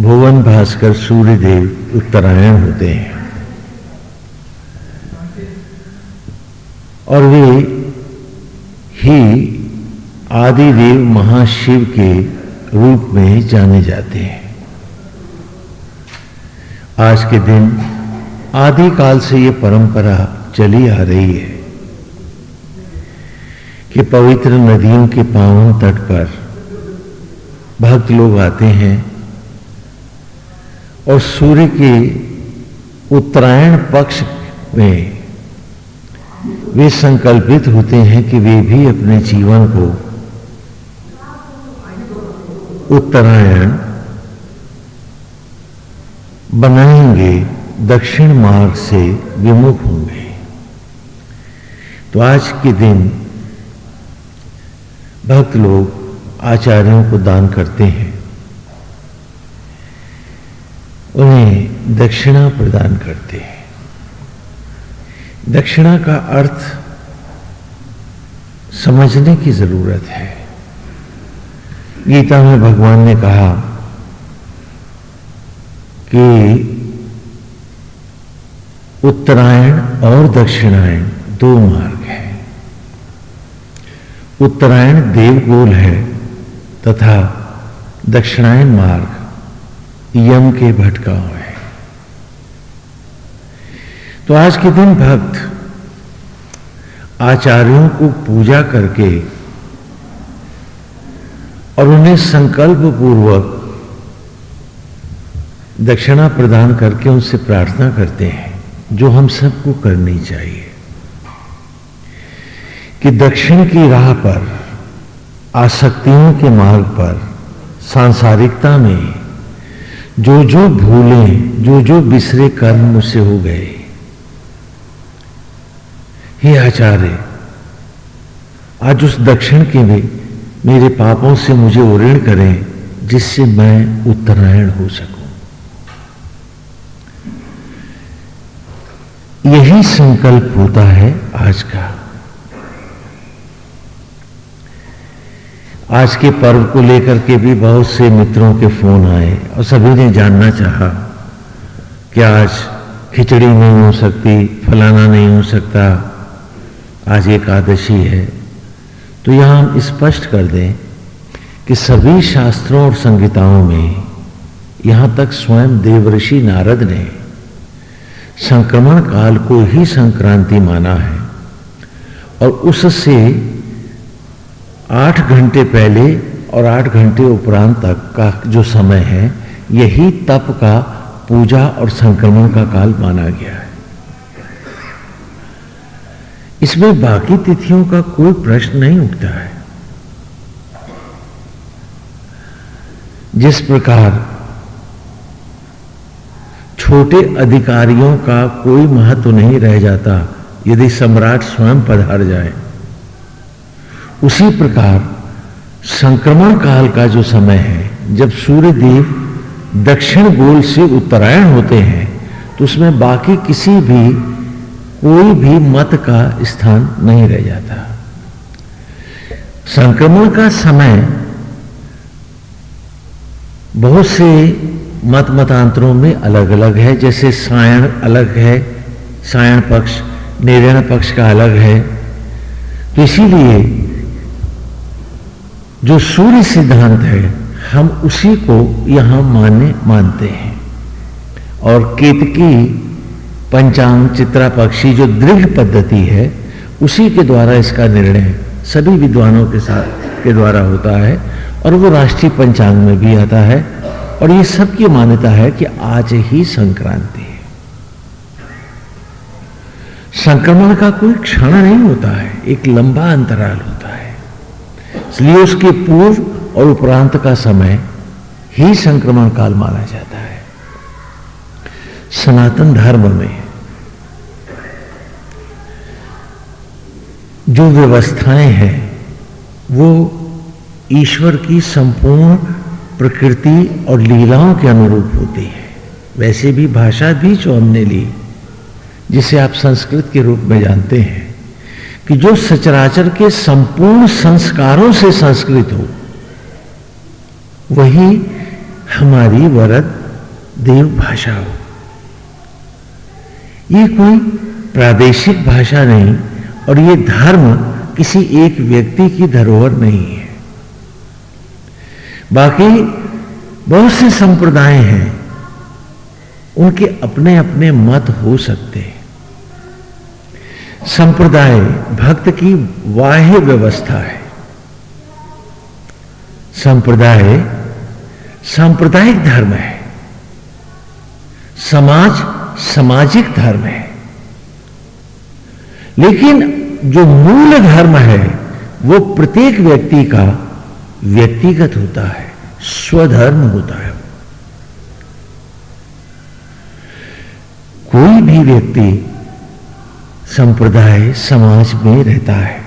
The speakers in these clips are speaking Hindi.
भुवन भास्कर सूर्य देव उत्तरायण होते हैं। और वे ही आदि देव महाशिव के रूप में जाने जाते हैं। आज के दिन आदि काल से ये परंपरा चली आ रही है कि पवित्र नदियों के पावन तट पर भक्त लोग आते हैं और सूर्य के उत्तरायण पक्ष में वे संकल्पित होते हैं कि वे भी अपने जीवन को उत्तरायण बनाएँगे, दक्षिण मार्ग से विमुख होंगे। तो आज के दिन भक्त लोग आचार्यों को दान करते हैं। उन्हें दक्षिणा प्रदान करते हैं। दक्षिणा का अर्थ समझने की ज़रूरत है। गीता में भगवान ने कहा कि उत्तरायण और दक्षिणायण दो मार्ग है। उत्तरायण देवगोल है तथा दक्षिणायन मार्ग यम के भटकाव है। तो आज के दिन भक्त आचार्यों को पूजा करके और उन्हें संकल्प पूर्वक दक्षिणा प्रदान करके उनसे प्रार्थना करते हैं, जो हम सबको करनी चाहिए। कि दक्षिण की राह पर, आसक्तियों के मार्ग पर, सांसारिकता में जो जो भूले, जो जो बिसरे कर्म मुझसे हो गए। हे आचार्य, आज उस दक्षिण के भी मेरे पापों से मुझे उऋण करें, जिससे मैं उत्तरायण हो सकूँ। यही संकल्प होता है आज का। आज के पर्व को लेकर के भी बहुत से मित्रों के फ़ोन आए और सभी ने जानना चाहा कि आज खिचड़ी नहीं हो सकती, फलाना नहीं हो सकता, आज एकादशी है। तो यहाँ हम स्पष्ट कर दें कि सभी शास्त्रों और संगीताओं में यहाँ तक स्वयं देवऋषि नारद ने संक्रमण काल को ही संक्रांति माना है और उससे आठ घंटे पहले और आठ घंटे उपरांत तक का जो समय है, यही तप का पूजा और संक्रमण का काल माना गया है। इसमें बाकी तिथियों का कोई प्रश्न नहीं उठता है। जिस प्रकार छोटे अधिकारियों का कोई महत्व नहीं रह जाता, यदि सम्राट स्वयं पधार जाए उसी प्रकार संक्रमण काल का जो समय है, जब सूर्य देव दक्षिण गोल से उत्तरायण होते हैं तो उसमें बाकी किसी भी, कोई भी मत का स्थान नहीं रह जाता। संक्रमण का समय बहुत से मत मतांतरों में अलग अलग है, जैसे सायण अलग है, सायण पक्ष निर्णय पक्ष का अलग है। तो इसीलिए जो सूर्य सिद्धांत है, हम उसी को यहाँ माने मानते हैं। और केतकी पंचांग चित्रा पक्षी जो दृढ़ पद्धति है, उसी के द्वारा इसका निर्णय सभी विद्वानों के साथ के द्वारा होता है और वो राष्ट्रीय पंचांग में भी आता है। और ये सबकी मान्यता है कि आज ही संक्रांति है। संक्रमण का कोई क्षण नहीं होता है, एक लंबा अंतराल होता इसलिए उसके पूर्व और उपरांत का समय ही संक्रमण काल माना जाता है। सनातन धर्म में जो व्यवस्थाएँ हैं, वो ईश्वर की संपूर्ण प्रकृति और लीलाओं के अनुरूप होती है। वैसे भी भाषा भी जो हमने ली, जिसे आप संस्कृत के रूप में जानते हैं कि जो सचराचर के संपूर्ण संस्कारों से संस्कृत हो, वही हमारी वरद देव भाषा हो। ये कोई प्रादेशिक भाषा नहीं और ये धर्म किसी एक व्यक्ति की धरोहर नहीं है। बाकी बहुत से संप्रदाय हैं, उनके अपने अपने मत हो सकते हैं। संप्रदाय, भक्त की वाह्य व्यवस्था है। संप्रदाय, सांप्रदायिक धर्म है। समाज, सामाजिक धर्म है। लेकिन जो मूल धर्म है, वो प्रत्येक व्यक्ति का व्यक्तिगत होता है, स्वधर्म होता है। कोई भी व्यक्ति संप्रदाय समाज में रहता है।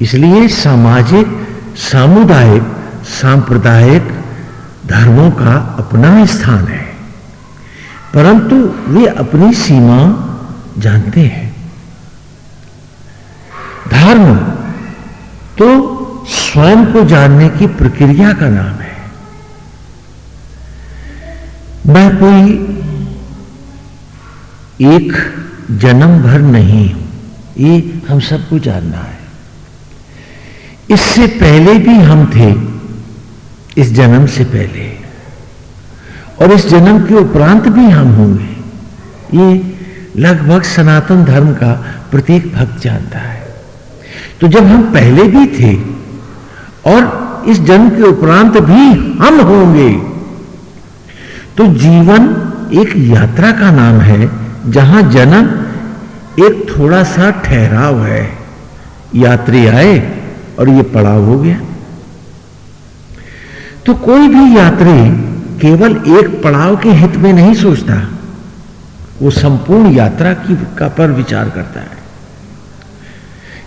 इसलिए सामाजिक, सामुदायिक, सांप्रदायिक धर्मों का अपना स्थान है। परंतु वे अपनी सीमा जानते हैं। धर्म तो स्वयं को जानने की प्रक्रिया का नाम है। मैं कोई एक जन्म भर नहीं हूँ। ये हम सबको जानना है। इससे पहले भी हम थे, इस जन्म से पहले। और इस जन्म के उपरांत भी हम होंगे। ये लगभग सनातन धर्म का प्रत्येक भक्त जानता है। तो जब हम पहले भी थे, और इस जन्म के उपरांत भी हम होंगे तो जीवन एक यात्रा का नाम है, जहाँ जन्म एक थोड़ा सा ठहराव है। यात्री आए और ये पड़ाव हो गया। तो कोई भी यात्री केवल एक पड़ाव के हित में नहीं सोचता। वो संपूर्ण यात्रा की का पर विचार करता है।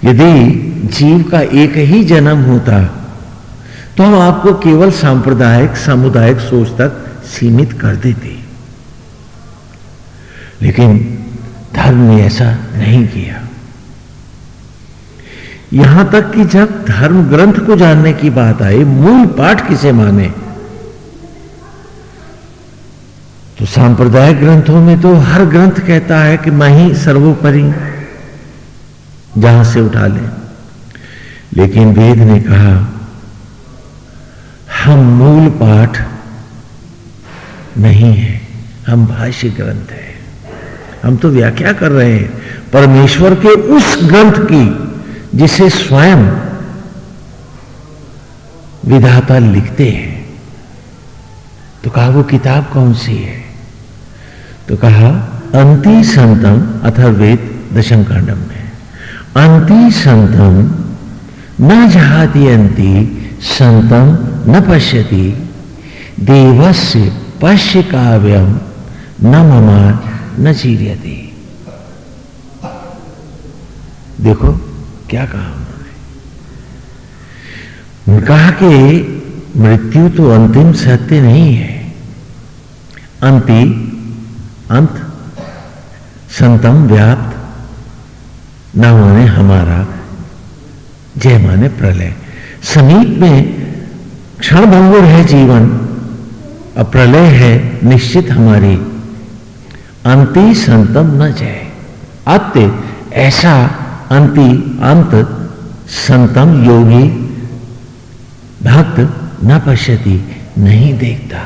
यदि जीव का एक ही जन्म होता तो हम आपको केवल सांप्रदायिक, सामुदायिक सोच तक सीमित कर देते। लेकिन धर्म ने ऐसा नहीं किया। यहाँ तक कि जब धर्म ग्रंथ को जानने की बात आई, मूल पाठ किसे माने? तो सांप्रदायिक ग्रंथों में तो हर ग्रंथ कहता है कि मैं ही सर्वोपरि जहाँ से उठा ले। लेकिन वेद ने कहा, हम मूल पाठ नहीं है, हम भाष्य ग्रंथ है। हम तो व्याख्या कर रहे हैं, परमेश्वर के उस ग्रंथ की, जिसे स्वयं विधाता लिखते हैं। तो कहा, वो किताब कौन सी है? तो कहा, अंति संतम अथर्वेद दशम कांडम में। अंति संतम, न जहाती अंति, संतम न पश्यति, देवस्य पश्य काव्यम न ममान न चीरियति देखो, क्या कहा उन्होंने। कहा कि मृत्यु तो अंतिम सत्य नहीं है। अंति अंत, संतम व्याप्त, न माने हमारा, जय माने प्रलय। समीप में क्षण भंगुर है जीवन और प्रलय है निश्चित हमारी। अंति संतम न जय अत्य ऐसा अंति अंत संतम योगी भक्त न पश्यति, नहीं देखता।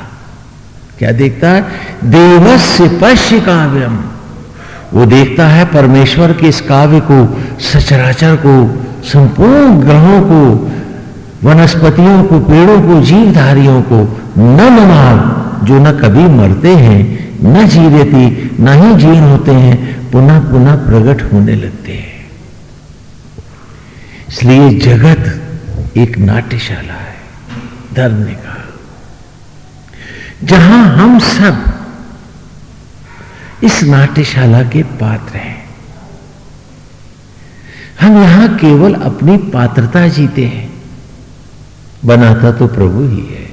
क्या देखता? है देवस्य पश्य काव्यम। वो देखता है परमेश्वर के इस काव्य को, सचराचर को, संपूर्ण ग्रहों को, वनस्पतियों को, पेड़ों को, जीवधारियों को, न ममान जो न कभी मरते हैं न जी देती न ही जीर्ण होते हैं, पुनः पुनः प्रकट होने लगते हैं। इसलिए जगत एक नाट्यशाला है, धर्म ने कहा। जहाँ हम सब इस नाट्यशाला के पात्र हैं। हम यहाँ केवल अपनी पात्रता जीते हैं। बनाता तो प्रभु ही है।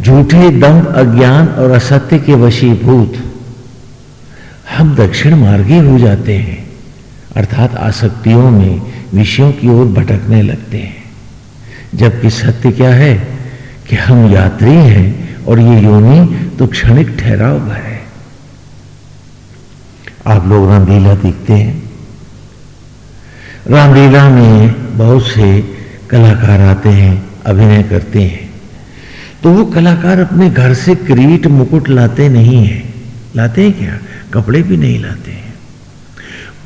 झूठे दम अज्ञान और असत्य के वशीभूत। हम दक्षिण मार्गी हो जाते हैं, अर्थात आसक्तियों में विषयों की ओर भटकने लगते हैं। जबकि सत्य क्या है कि हम यात्री हैं और ये योनि तो क्षणिक ठहराव है। आप लोग रामलीला देखते हैं। रामलीला में बहुत से कलाकार आते हैं, अभिनय करते हैं। तो वो कलाकार अपने घर से क्रीट मुकुट लाते नहीं है। लाते हैं क्या? कपड़े भी नहीं लाते हैं।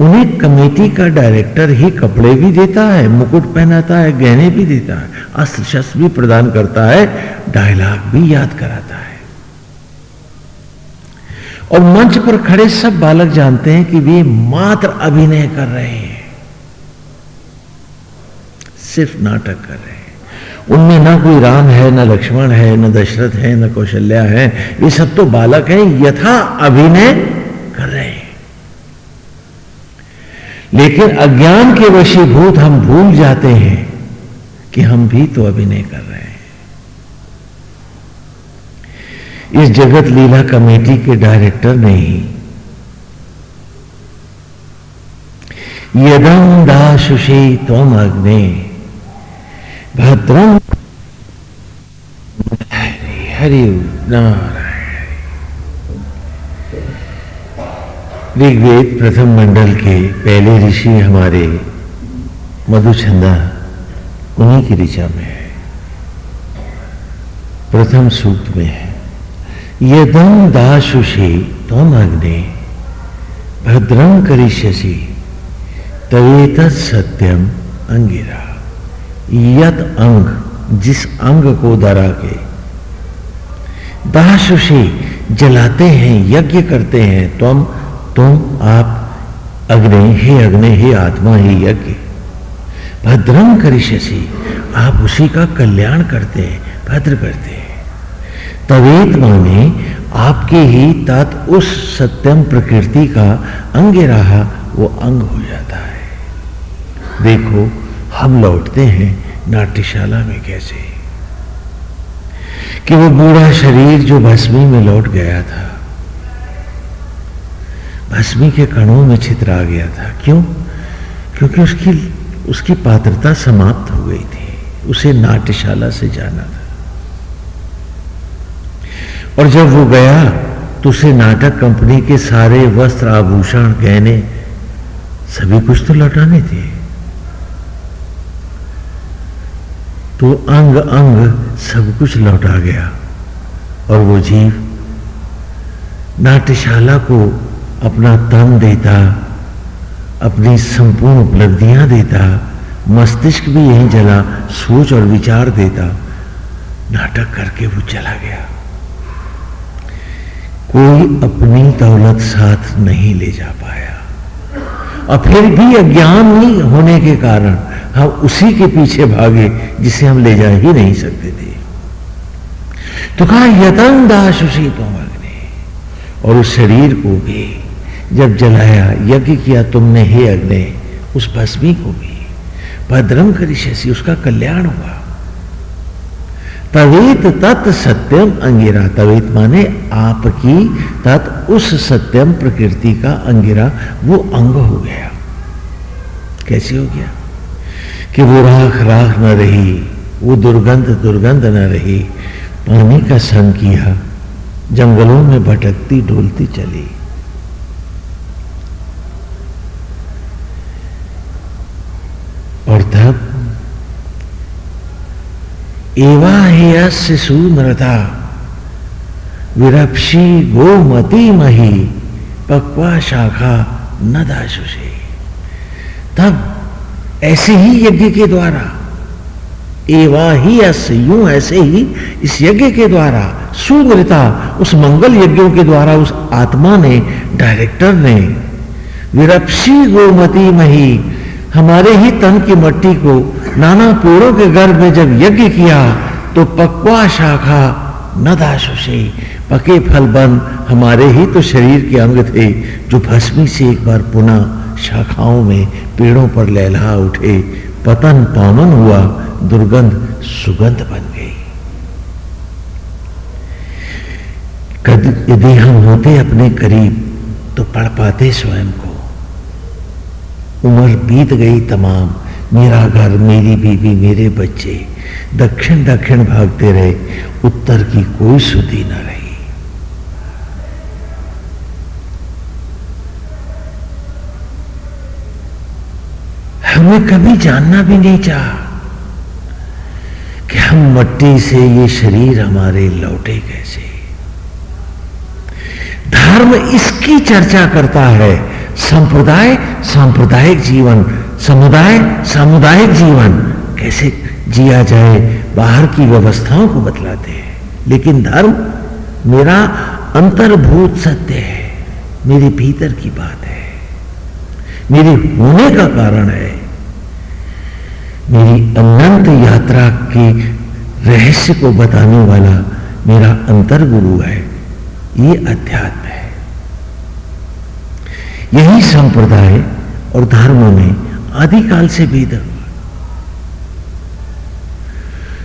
उन्हें कमेटी का डायरेक्टर ही कपड़े भी देता है, मुकुट पहनाता है, गहने भी देता है अस्त्र शस्त्र भी प्रदान करता है, डायलॉग भी याद कराता है। और मंच पर खड़े सब बालक जानते हैं कि वे मात्र अभिनय कर रहे हैं। सिर्फ़ नाटक कर रहे हैं। उनमें ना कोई राम है, ना लक्ष्मण है, ना दशरथ है, ना कौशल्या है। ये सब तो बालक हैं, यथा अभिनय कर रहे हैं। लेकिन अज्ञान के वशीभूत हम भूल जाते हैं कि हम भी तो अभिनय कर रहे हैं। इस जगत लीला कमेटी के डायरेक्टर ने ही यदम दाशुषे तम अग्नि भद्रम। हरि नारायण। ऋग्वेद प्रथम मंडल के पहले ऋषि हमारे मधुचंदा, उन्हीं की ऋचा में है। प्रथम सूक्त में है। यदम दाशुषे तम अग्नि भद्रम करिष्यसी तवेत सत्यम अंगिरा। यत अंग, जिस अंग को दरा के। दाशुषे जलाते हैं, यज्ञ करते हैं, तुम तुम आप अग्नि हे अग्नि, हे आत्मा, ही यज्ञ। भद्रम करिष्यसी, आप उसी का कल्याण करते हैं, भद्र करते हैं। तवेत माने, आपके ही तत् उस सत्यम प्रकृति का अंग रहा वो अंग हो जाता है। देखो हम लौटते हैं नाट्यशाला में कैसे? कि वो बूढ़ा शरीर जो भस्मी में लौट गया था, भस्मी के कणों में छितर गया था। क्यों? क्योंकि उसकी उसकी पात्रता समाप्त हो गई थी। उसे नाट्यशाला से जाना था। और जब वो गया तो उसे नाटक कंपनी के सारे वस्त्र, आभूषण, गहने, सभी कुछ तो लौटाने थे। तो अंग अंग सब कुछ लौटा गया और वो जीव नाट्यशाला को अपना तन देता, अपनी संपूर्ण उपलब्धियाँ देता, मस्तिष्क भी यहीं जला, सोच और विचार देता, नाटक करके वो चला गया। कोई अपनी दौलत साथ नहीं ले जा पाया। और फिर भी अज्ञान नहीं होने के कारण हम उसी के पीछे भागे जिसे हम ले जा ही नहीं सकते थे। तो कहा, यतन दाशुषी तो अग्नि और उस शरीर को भी, जब जलाया, यज्ञ किया तुमने हे अग्नि, उस भस्मी को भी भद्रम करिशसी उसका कल्याण हुआ। तवेत तत् सत्यम अंगिरा। तवेत माने आपकी तत् उस सत्यम प्रकृति का अंगिरा, वो अंग हो गया। कैसे हो गया? कि वो राख राख न रही, वो दुर्गंध दुर्गंध न रही, पानी का संग किया जंगलों में भटकती डोलती चली। और तब एवा हेयस्य सुमृता विरपशी गोमती मही, पक्वा शाखा न दाशुषे तब ऐसे ही यज्ञ के द्वारा। एवा ही अस्य यूँ ऐसे ही इस यज्ञ के द्वारा सुमृता उस मंगल यज्ञों के द्वारा उस आत्मा ने, डायरेक्टर ने विरपशी गोमती मही, हमारे ही तन की मट्टी को नाना पेड़ों के गर्भ में जब यज्ञ किया तो पक्वा शाखा न दाशुषे पके फल बन हमारे ही तो शरीर के अंग थे, जो भस्मी से एक बार पुनः शाखाओं में पेड़ों पर लहला उठे, पतन पावन हुआ, दुर्गंध सुगंध बन गई। यदि हम होते अपने करीब तो पढ़ पाते स्वयं को। उम्र बीत गई तमाम, मेरा घर, मेरी बीवी, मेरे बच्चे दक्षिण दक्षिण भागते रहे, उत्तर की कोई सुधी न रही। हमें कभी जानना भी नहीं चाहा कि हम मट्टी से ये शरीर हमारे लौटे कैसे। धर्म इसकी चर्चा करता है। संप्रदाय, सांप्रदायिक जीवन, समुदाय, सामुदायिक जीवन। कैसे जिया जाए, बाहर की व्यवस्थाओं को बतलाते हैं। लेकिन धर्म मेरा अंतर्भूत सत्य है। मेरे भीतर की बात है। मेरे होने का कारण है। मेरी अनंत यात्रा के रहस्य को बताने वाला मेरा अंतर गुरु है, ये अध्यात्म है। यही संप्रदाय और धर्म में आदिकाल से भेद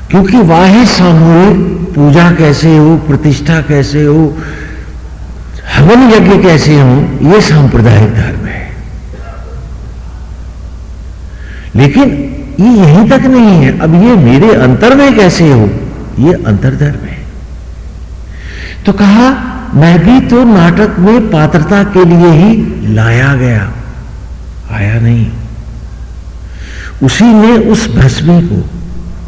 क्योंकि वाहे सामूहिक पूजा कैसे हो, प्रतिष्ठा कैसे हो, हवन यज्ञ कैसे हो यह सांप्रदायिक धर्म है। लेकिन ये यहीं तक नहीं है। अब ये मेरे अंतर में कैसे हो? ये अंतरधर्म है। तो कहा, मैं भी तो नाटक में पात्रता के लिए ही लाया गया। आया नहीं। उसी ने उस भस्मी को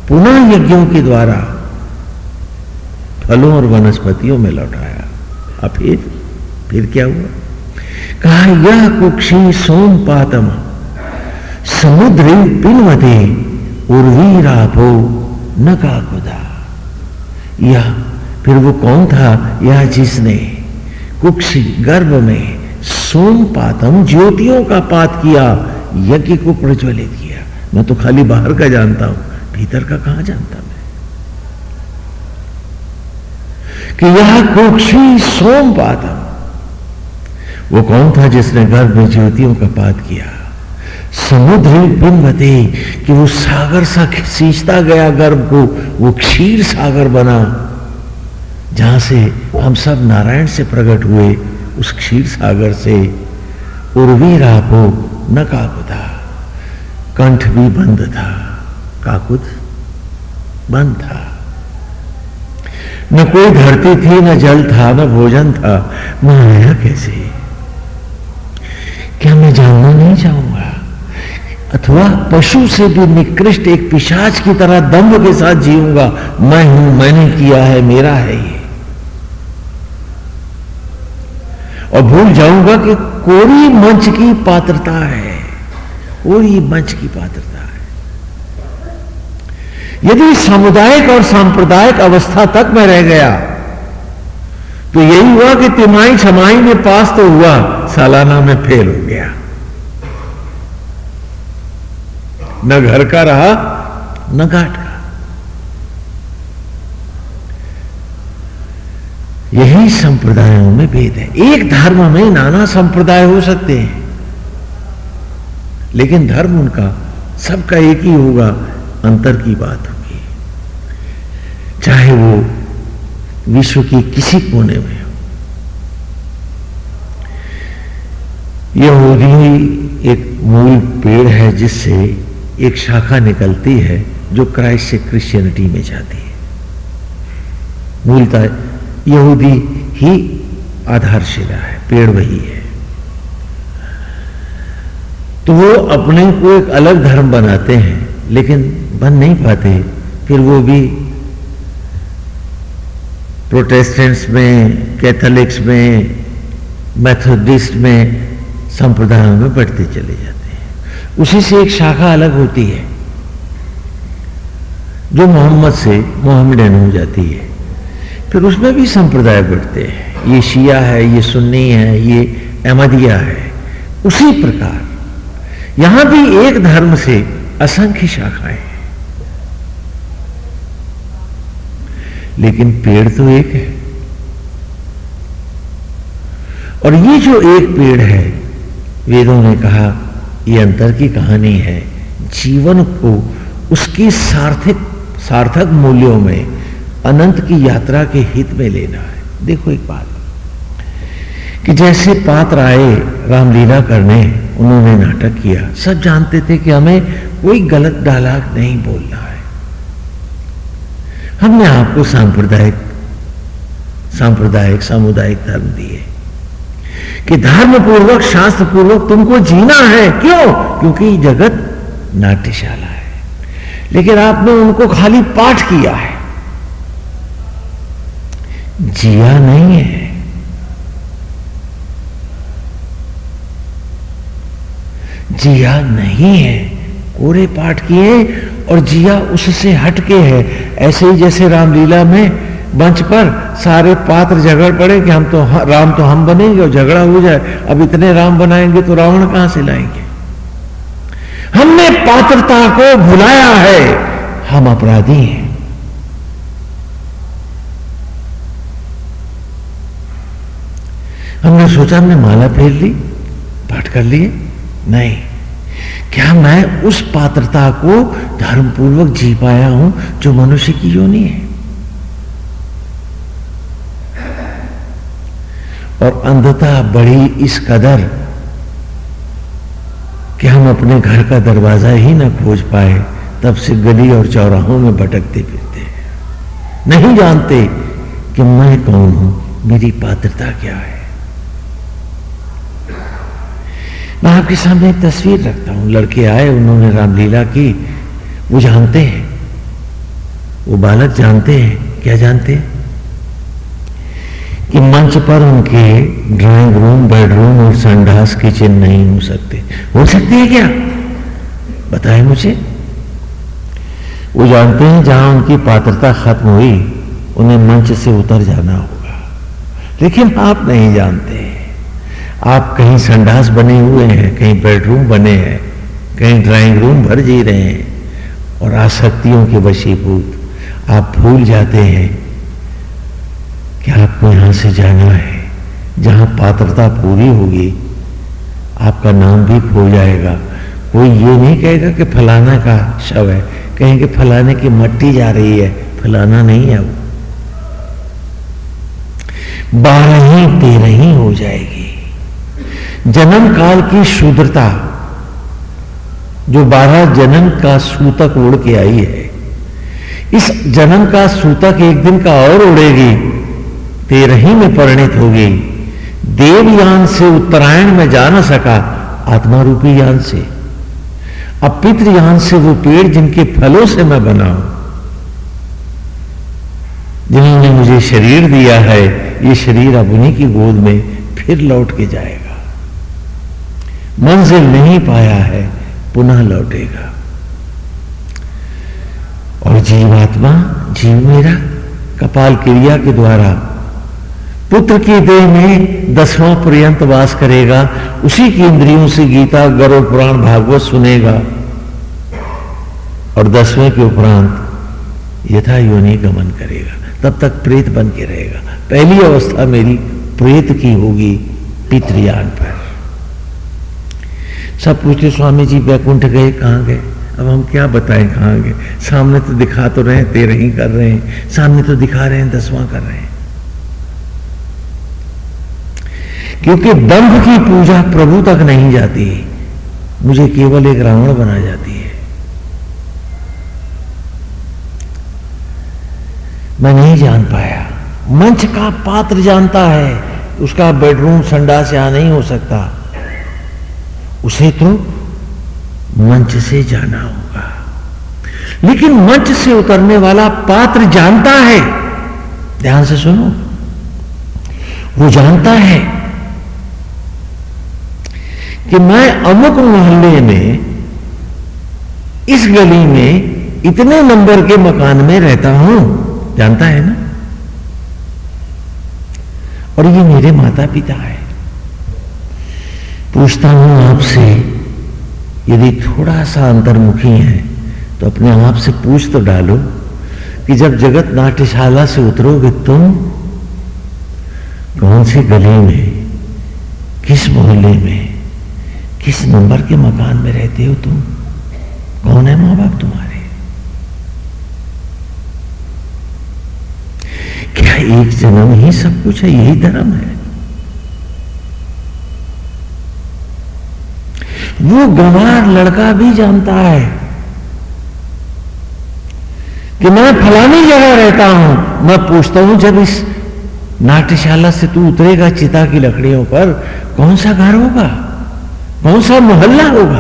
पुनः यज्ञों के द्वारा फलों और वनस्पतियों में लौटाया। अब फिर फिर क्या हुआ? कहा, यह कुक्षी सोम पातम समुद्र पिनवते उर्वीरापो न का खुदा यह, फिर वो कौन था? यह जिसने कुक्षी गर्भ में सोम पातम ज्योतियों का पात किया, यज्ञ को प्रज्वलित किया। मैं तो खाली बाहर का जानता हूँ, भीतर का कहाँ जानता मैं? कि यह कुक्षी सोम पातम वो कौन था जिसने गर्भ में ज्योतियों का पात किया? समुद्र बिंबते कि वो सागर सा सींचता गया गर्भ को, वो क्षीर सागर बना, जहाँ से हम सब नारायण से प्रकट हुए उस क्षीर सागर से उर्वी रापो न काकुदा, कंठ भी बंद था, काकुद बंद था। न कोई धरती थी, न जल था, न भोजन था मैं आया कैसे? क्या मैं जानना नहीं चाहूँगा? अथवा पशु से भी निकृष्ट एक पिशाच की तरह दम्भ के साथ जीऊँगा, मैं हूँ, मैंने किया है, मेरा है ये। और भूल जाऊँगा कि कोरी मंच की पात्रता है, कोरी मंच की पात्रता है। यदि सामुदायिक और सांप्रदायिक अवस्था तक मैं रह गया तो यही हुआ कि तिमाही छमाही में पास तो हुआ, सालाना में फेल हो गया। न घर का रहा, न घाट का यही संप्रदायों में भेद है। एक धर्म में नाना संप्रदाय हो सकते हैं, लेकिन धर्म उनका सबका एक ही होगा, अंतर की बात होगी चाहे वो विश्व के किसी कोने में हो। यहूदी एक मूल पेड़ है जिससे एक शाखा निकलती है जो क्राइस्ट से क्रिश्चियनिटी में जाती है। मूलतः यहूदी ही आधारशिला है, पेड़ वही है। तो वो अपने को एक अलग धर्म बनाते हैं, लेकिन बन नहीं पाते। फिर वो भी प्रोटेस्टेंट्स में, कैथोलिक्स में, मैथोडिस्ट में, संप्रदायों में बढ़ते चले जाते उसी से एक शाखा अलग होती है, जो मोहम्मद से मोहम्मदन हो जाती है। फिर उसमें भी संप्रदाय बढ़ते हैं। ये शिया है, ये सुन्नी है, ये अहमदिया है। उसी प्रकार, यहाँ भी एक धर्म से असंख्य शाखाएँ हैं। लेकिन पेड़ तो एक है। और ये जो एक पेड़ है, वेदों ने कहा ये अंतर की कहानी है। जीवन को उसकी सार्थक सार्थक मूल्यों में अनंत की यात्रा के हित में लेना है। देखो एक बात। कि जैसे पात्र आए रामलीला करने, उन्होंने नाटक किया, सब जानते थे कि हमें कोई गलत डायलॉग नहीं बोलना है। हमने आपको सांप्रदायिक सांप्रदायिक, सामुदायिक धर्म दिए। कि धर्म पूर्वक शास्त्र पूर्वक तुमको जीना है। क्यों? क्योंकि जगत नाट्यशाला है। लेकिन आपने उनको खाली पाठ किया है। जिया नहीं है। जिया नहीं है। कोरे पाठ किए और जिया उससे हटके है। ऐसे ही जैसे रामलीला में मंच पर सारे पात्र झगड़ पड़े कि हम तो राम तो हम बनेंगे और झगड़ा हो जाए। अब इतने राम बनाएँगे तो रावण कहाँ से लाएँगे? हमने पात्रता को भुलाया है। हम अपराधी हैं। हमने सोचा, हमने माला फेर ली, पाठ कर लिए। नहीं, क्या मैं उस पात्रता को धर्मपूर्वक जी पाया हूँ जो मनुष्य की योनि है? और अंधता बढ़ी इस कदर कि हम अपने घर का दरवाज़ा ही ना खोज पाए, तब से गली और चौराहों में भटकते फिरते हैं। नहीं जानते कि मैं कौन हूँ, मेरी पात्रता क्या है। मैं आपके सामने एक तस्वीर रखता हूँ। लड़के आए, उन्होंने रामलीला की। वो जानते हैं। वो बालक जानते हैं। क्या जानते हैं? कि मंच पर उनके ड्राइंग रूम बेडरूम और संडास किचन नहीं हो सकते। हो सकते हैं क्या? बताएँ मुझे। वो जानते हैं जहाँ उनकी पात्रता खत्म हुई, उन्हें मंच से उतर जाना होगा। लेकिन आप नहीं जानते। आप कहीं संडास बने हुए हैं, कहीं बेडरूम बने हैं, कहीं ड्राइंग रूम भर जी रहे हैं, और आसक्तियों के वशीभूत आप भूल जाते हैं कि आपको यहाँ से जाना है, जहाँ पात्रता पूरी होगी, आपका नाम भी खो जाएगा। कोई ये नहीं कहेगा कि फलाना का शव है कहेंगे फलाने की मट्टी जा रही है, फलाना नहीं है वो। बारह ही तेरह ही हो जाएगी। जन्म काल की शूद्रता, जो बारह जन्म का सूतक उड़ के आई है, इस जन्म का सूतक एक दिन का और उड़ेगी। तेरह ही में परिणित होगी। देवयान से उत्तरायण में जा ना सका आत्मा रूपी यान से। अब पितृयान से वो पेड़ जिनके फलों से मैं बना हूँ। जिन्होंने मुझे शरीर दिया है, ये शरीर अब उन्हीं की गोद में फिर लौट के जाएगा। मंजिल नहीं पाया है, पुनः लौटेगा। और जीवात्मा, जीव मेरा, कपाल क्रिया के द्वारा पुत्र की देह में दसवां पर्यंत वास करेगा, उसी की इंद्रियों से गीता गरुड़ पुराण भागवत सुनेगा। और दसवें के उपरांत यथा योनि गमन करेगा, तब तक प्रेत बन के रहेगा। पहली अवस्था मेरी प्रेत की होगी पितृयान पर। सब पूछते स्वामी जी बैकुंठ गए, कहाँ गए? अब हम क्या बताएँ, कहाँ गए? सामने तो दिखा तो रहे तेरह ही कर रहे हैं। सामने तो दिखा रहे हैं, दसवां कर रहे हैं। क्योंकि दंभ की पूजा प्रभु तक नहीं जाती, मुझे केवल एक रावण बना जाती है। मैं नहीं जान पाया। मंच का पात्र जानता है, उसका बेडरूम संडास यहाँ नहीं हो सकता। उसे तो मंच से जाना होगा। लेकिन मंच से उतरने वाला पात्र जानता है। ध्यान से सुनो। वो जानता है कि मैं अमुक मोहल्ले में, इस गली में इतने नंबर के मकान में रहता हूँ। जानता है ना? और ये मेरे माता पिता है। पूछता हूँ आपसे, यदि थोड़ा सा अंतर्मुखी है तो अपने आप से पूछ तो डालो कि जब जगत नाट्यशाला से उतरोगे तुम, कौन सी गली में, किस मोहल्ले में किस नंबर के मकान में रहते हो तुम? कौन है माँ बाप तुम्हारे? क्या एक जन्म ही सब कुछ है? यही धर्म है। वो गंवार लड़का भी जानता है कि मैं फलानी जगह रहता हूँ। मैं पूछता हूँ, जब इस नाट्यशाला से तू उतरेगा चिता की लकड़ियों पर, कौन सा घर होगा? कौन सा मोहल्ला होगा?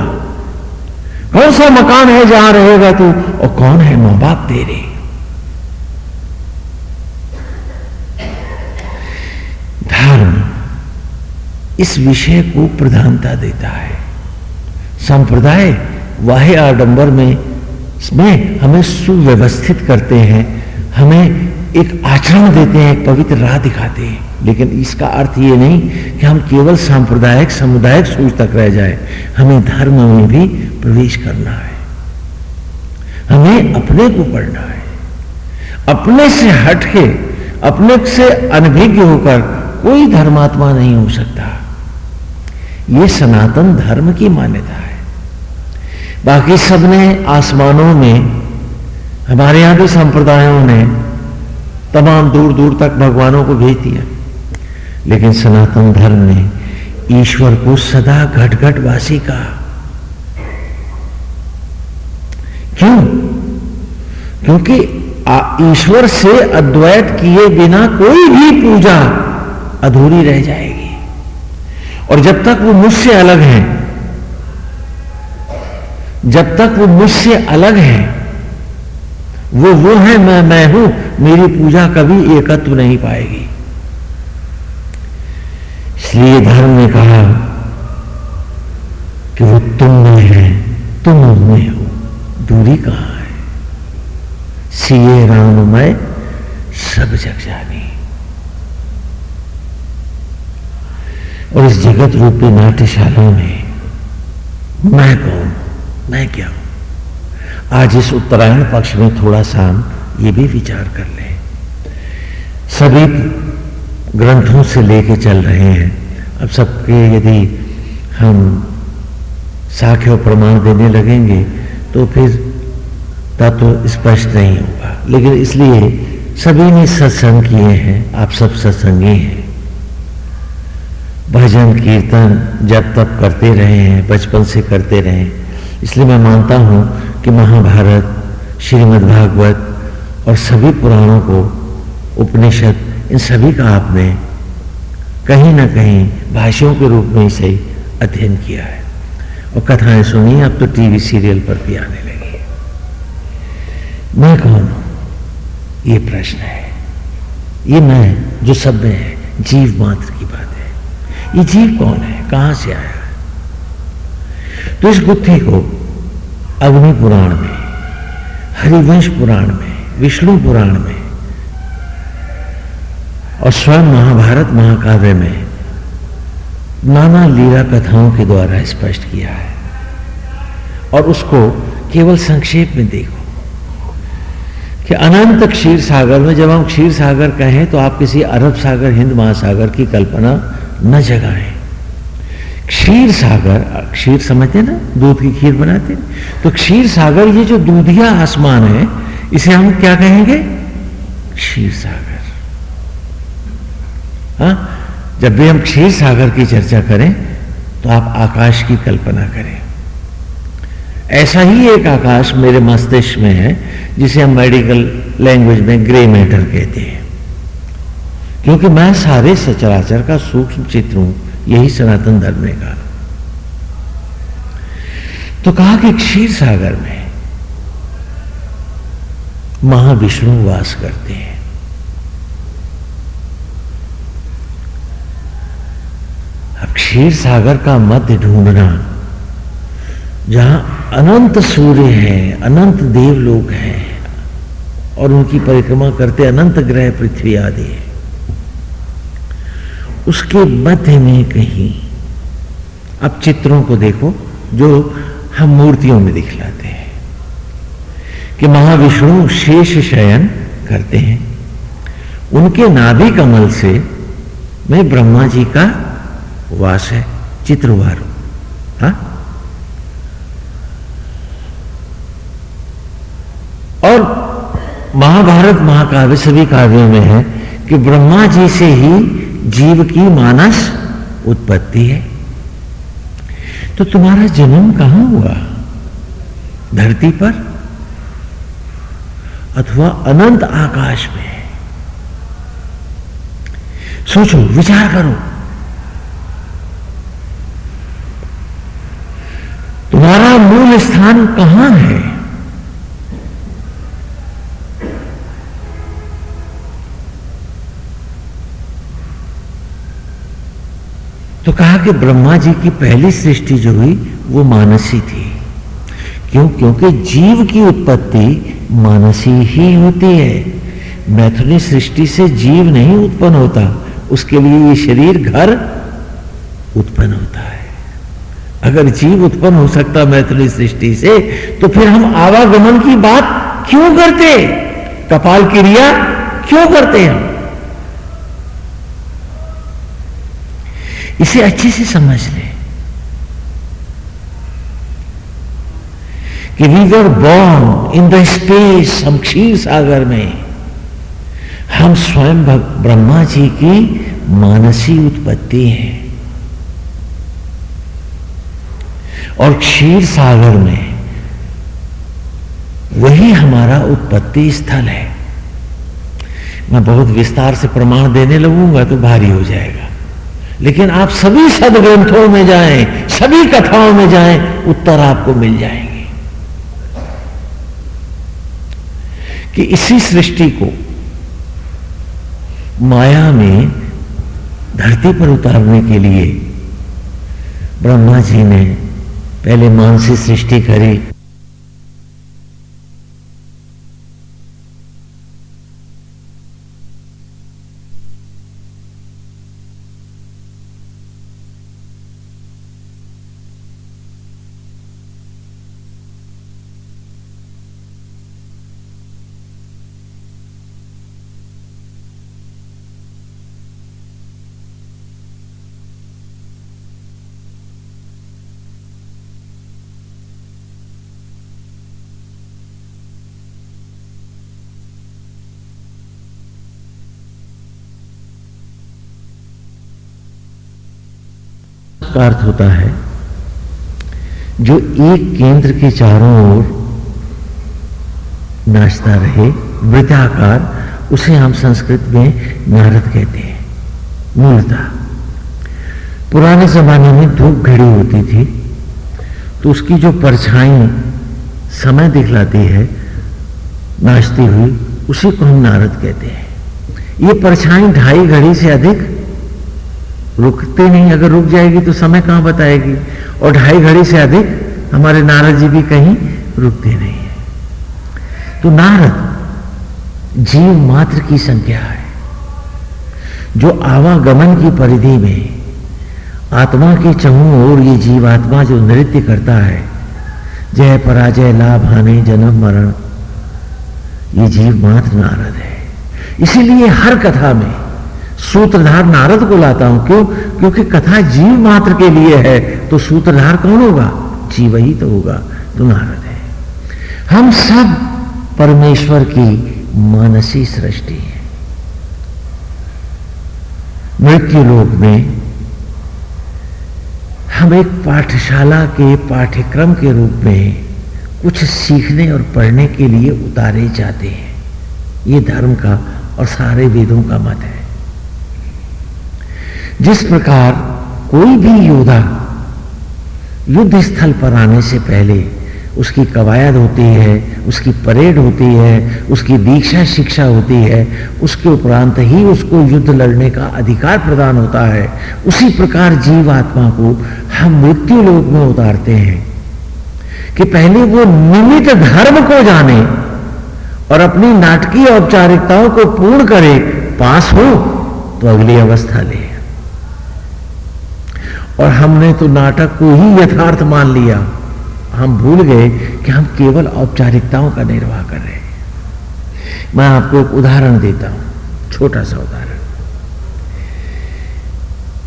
कौन सा मकान है जहाँ रहेगा तू? और कौन है माँ बाप तेरे? धर्म इस विषय को प्रधानता देता है। संप्रदाय वाह आडंबर में में हमें सुव्यवस्थित करते हैं, हमें एक आचरण देते हैं, एक पवित्र राह दिखाते हैं। लेकिन इसका अर्थ ये नहीं कि हम केवल सांप्रदायिक, सामुदायिक सोच तक रह जाए। हमें धर्म में भी प्रवेश करना है। हमें अपने को पढ़ना है। अपने से हटके, अपने से अनभिज्ञ होकर कोई धर्मात्मा नहीं हो सकता। यह सनातन धर्म की मान्यता है। बाकी सबने आसमानों में, हमारे यहाँ के संप्रदायों ने तमाम दूर दूर तक भगवानों को भेज दिया। लेकिन सनातन धर्म ने ईश्वर को सदा घट घट वासी कहा। क्यों? क्योंकि ईश्वर से अद्वैत किए बिना कोई भी पूजा अधूरी रह जाएगी। और जब तक वो मुझसे अलग है, जब तक वो मुझसे अलग है, वो वो है, मैं मैं हूँ, मेरी पूजा कभी एकत्व नहीं पाएगी। इसलिए धर्म ने कहा कि वो तुम में है, तुम उनमें हो। दूरी कहाँ है? सीए राममय सब जग जानी। और इस जगत रूपी नाट्यशाला में मैं कौन? मैं क्या हूँ? आज इस उत्तरायण पक्ष में थोड़ा सा हम ये भी विचार कर ले। सभी ग्रंथों से लेके चल रहे हैं। अब सबके यदि हम साक्ष्य और प्रमाण देने लगेंगे तो फिर तत्व तो स्पष्ट नहीं होगा। लेकिन इसलिए सभी ने सत्संग किए हैं, आप सब सत्संगी हैं। भजन, कीर्तन जब तब करते रहे हैं, बचपन से करते रहे इसलिए मैं मानता हूँ कि महाभारत श्रीमद् भागवत और सभी पुराणों को उपनिषद इन सभी का आपने कहीं ना कहीं भाषियों के रूप में से अध्ययन किया है। और कथाएँ सुनी अब तो टीवी सीरियल पर भी आने लगी मैं कौन हूँ? ये प्रश्न है। ये मैं, जो सब में है, जीव मात्र की बात है। ये जीव कौन है? कहाँ से आया है? तो इस गुत्थी को अग्नि पुराण में, हरिवंश पुराण में, विष्णु पुराण में और स्वयं महाभारत महाकाव्य में नाना लीला कथाओं के द्वारा स्पष्ट किया है। और उसको केवल संक्षेप में देखो कि अनंत क्षीर सागर में जब हम क्षीर सागर कहें तो आप किसी अरब सागर, हिंद महासागर की कल्पना न जगाएँ। क्षीर सागर क्षीर समझते ना? दूध की खीर बनाते तो क्षीर सागर ये जो दूधिया आसमान है, इसे हम क्या कहेंगे? क्षीर सागर हा? जब भी हम क्षीर सागर की चर्चा करें तो आप आकाश की कल्पना करें। ऐसा ही एक आकाश मेरे मस्तिष्क में है, जिसे हम मेडिकल लैंग्वेज में ग्रे मैटर कहते हैं। क्योंकि मैं सारे सचराचर का सूक्ष्म चित्र हूँ, यही सनातन धर्म ने कहा। तो कहा कि क्षीर सागर में महाविष्णु वास करते हैं। अब क्षीर सागर का मध्य ढूंढना, जहाँ अनंत सूर्य हैं, अनंत देवलोक हैं, और उनकी परिक्रमा करते अनंत ग्रह, पृथ्वी आदि है। उसके मध्य में कहीं, अब चित्रों को देखो, जो हम मूर्तियों में दिखलाते हैं, कि महाविष्णु शेष शयन करते हैं। उनके नाभि कमल से मैं ब्रह्मा जी का वास है, चित्रवार। हा? और महाभारत महाकाव्य सभी काव्यों में है कि ब्रह्मा जी से ही जीव की मानस उत्पत्ति है। तो तुम्हारा जन्म कहाँ हुआ? धरती पर अथवा अनंत आकाश में? सोचो, विचार करो। तुम्हारा मूल स्थान कहाँ है? तो कहा कि ब्रह्मा जी की पहली सृष्टि जो हुई, वो मानसी थी। क्यों? क्योंकि जीव की उत्पत्ति मानसी ही होती है। मैथुनी सृष्टि से जीव नहीं उत्पन्न होता, उसके लिए ये शरीर घर उत्पन्न होता है। अगर जीव उत्पन्न हो सकता मैथिली सृष्टि से तो फिर हम आवागमन की बात क्यों करते? कपाल क्रिया क्यों करते हम? इसे अच्छे से समझ ले कि we were born in the space हम क्षीर सागर में हम स्वयं ब्रह्मा जी की मानसी उत्पत्ति हैं। और क्षीर सागर में वही हमारा उत्पत्ति स्थल है। मैं बहुत विस्तार से प्रमाण देने लगूँगा तो भारी हो जाएगा। लेकिन आप सभी सदग्रंथों में जाएँ, सभी कथाओं में जाएँ, उत्तर आपको मिल जाएँगे। कि इसी सृष्टि को माया में धरती पर उतारने के लिए ब्रह्मा जी ने पहले मानसी सृष्टि करी का अर्थ होता है, जो एक केंद्र के चारों ओर नाचता रहे, वृत्ताकार, उसे हम संस्कृत में नारद कहते हैं, मूलता। पुराने जमाने में धूप घड़ी होती थी तो उसकी जो परछाई समय दिखलाती है, नाचती हुई, उसी को हम नारद कहते हैं। ये परछाई ढाई घड़ी से अधिक रुकते नहीं, अगर रुक जाएगी तो समय कहाँ बताएगी? और ढाई घड़ी से अधिक हमारे नारद जी भी कहीं रुकते नहीं है। तो नारद, जीव मात्र की संख्या है। जो आवागमन की परिधि में आत्मा के चहु और ये जीवात्मा जो नृत्य करता है, जय पराजय लाभ हानि जन्म मरण, ये जीव मात्र नारद है। इसीलिए हर कथा में सूत्रधार नारद को लाता हूँ। क्यों? क्योंकि कथा जीव मात्र के लिए है तो सूत्रधार कौन होगा? जीव ही तो होगा तो नारद है। हम सब परमेश्वर की मानसी सृष्टि है। मृत्यु लोक में हम एक पाठशाला के पाठ्यक्रम के रूप में कुछ सीखने और पढ़ने के लिए उतारे जाते हैं। ये धर्म का और सारे वेदों का मत है। जिस प्रकार कोई भी योद्धा युद्ध स्थल पर आने से पहले उसकी कवायद होती है, उसकी परेड होती है, उसकी दीक्षा शिक्षा होती है, उसके उपरांत ही उसको युद्ध लड़ने का अधिकार प्रदान होता है, उसी प्रकार जीवात्मा को हम मृत्यु लोक में उतारते हैं कि पहले वो निमित धर्म को जाने और अपनी नाटकीय औपचारिकताओं को पूर्ण करे, पास हो तो अगली अवस्था ले। और हमने तो नाटक को ही यथार्थ मान लिया। हम भूल गए कि हम केवल औपचारिकताओं का निर्वाह कर रहे हैं। मैं आपको एक उदाहरण देता हूँ छोटा सा उदाहरण।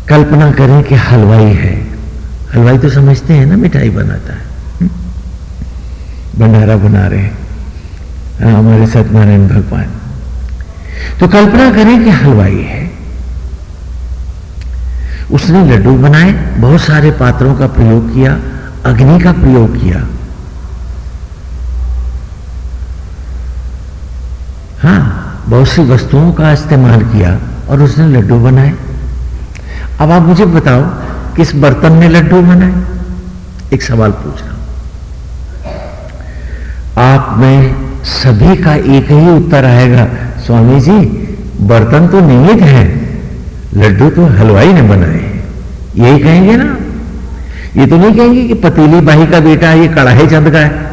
कल्पना करें कि हलवाई है। हलवाई तो समझते हैं ना मिठाई बनाता है। हम्म? भंडारा बना रहे हैं। हाँ, हमारे सत्यनारायण भगवान। तो कल्पना करें कि हलवाई है। उसने लड्डू बनाए, बहुत सारे पात्रों का प्रयोग किया, अग्नि का प्रयोग किया। हाँ बहुत सी वस्तुओं का इस्तेमाल किया और उसने लड्डू बनाए। अब आप मुझे बताओ, किस बर्तन में लड्डू बनाए? एक सवाल पूछ रहा हूँ। आप में सभी का एक ही उत्तर आएगा, स्वामी जी, बर्तन तो नियमित है। लड्डू तो हलवाई ने बनाए। यही कहेंगे ना। ये तो नहीं कहेंगे कि पतीली बाही का बेटा ये कड़ाही चंद का है।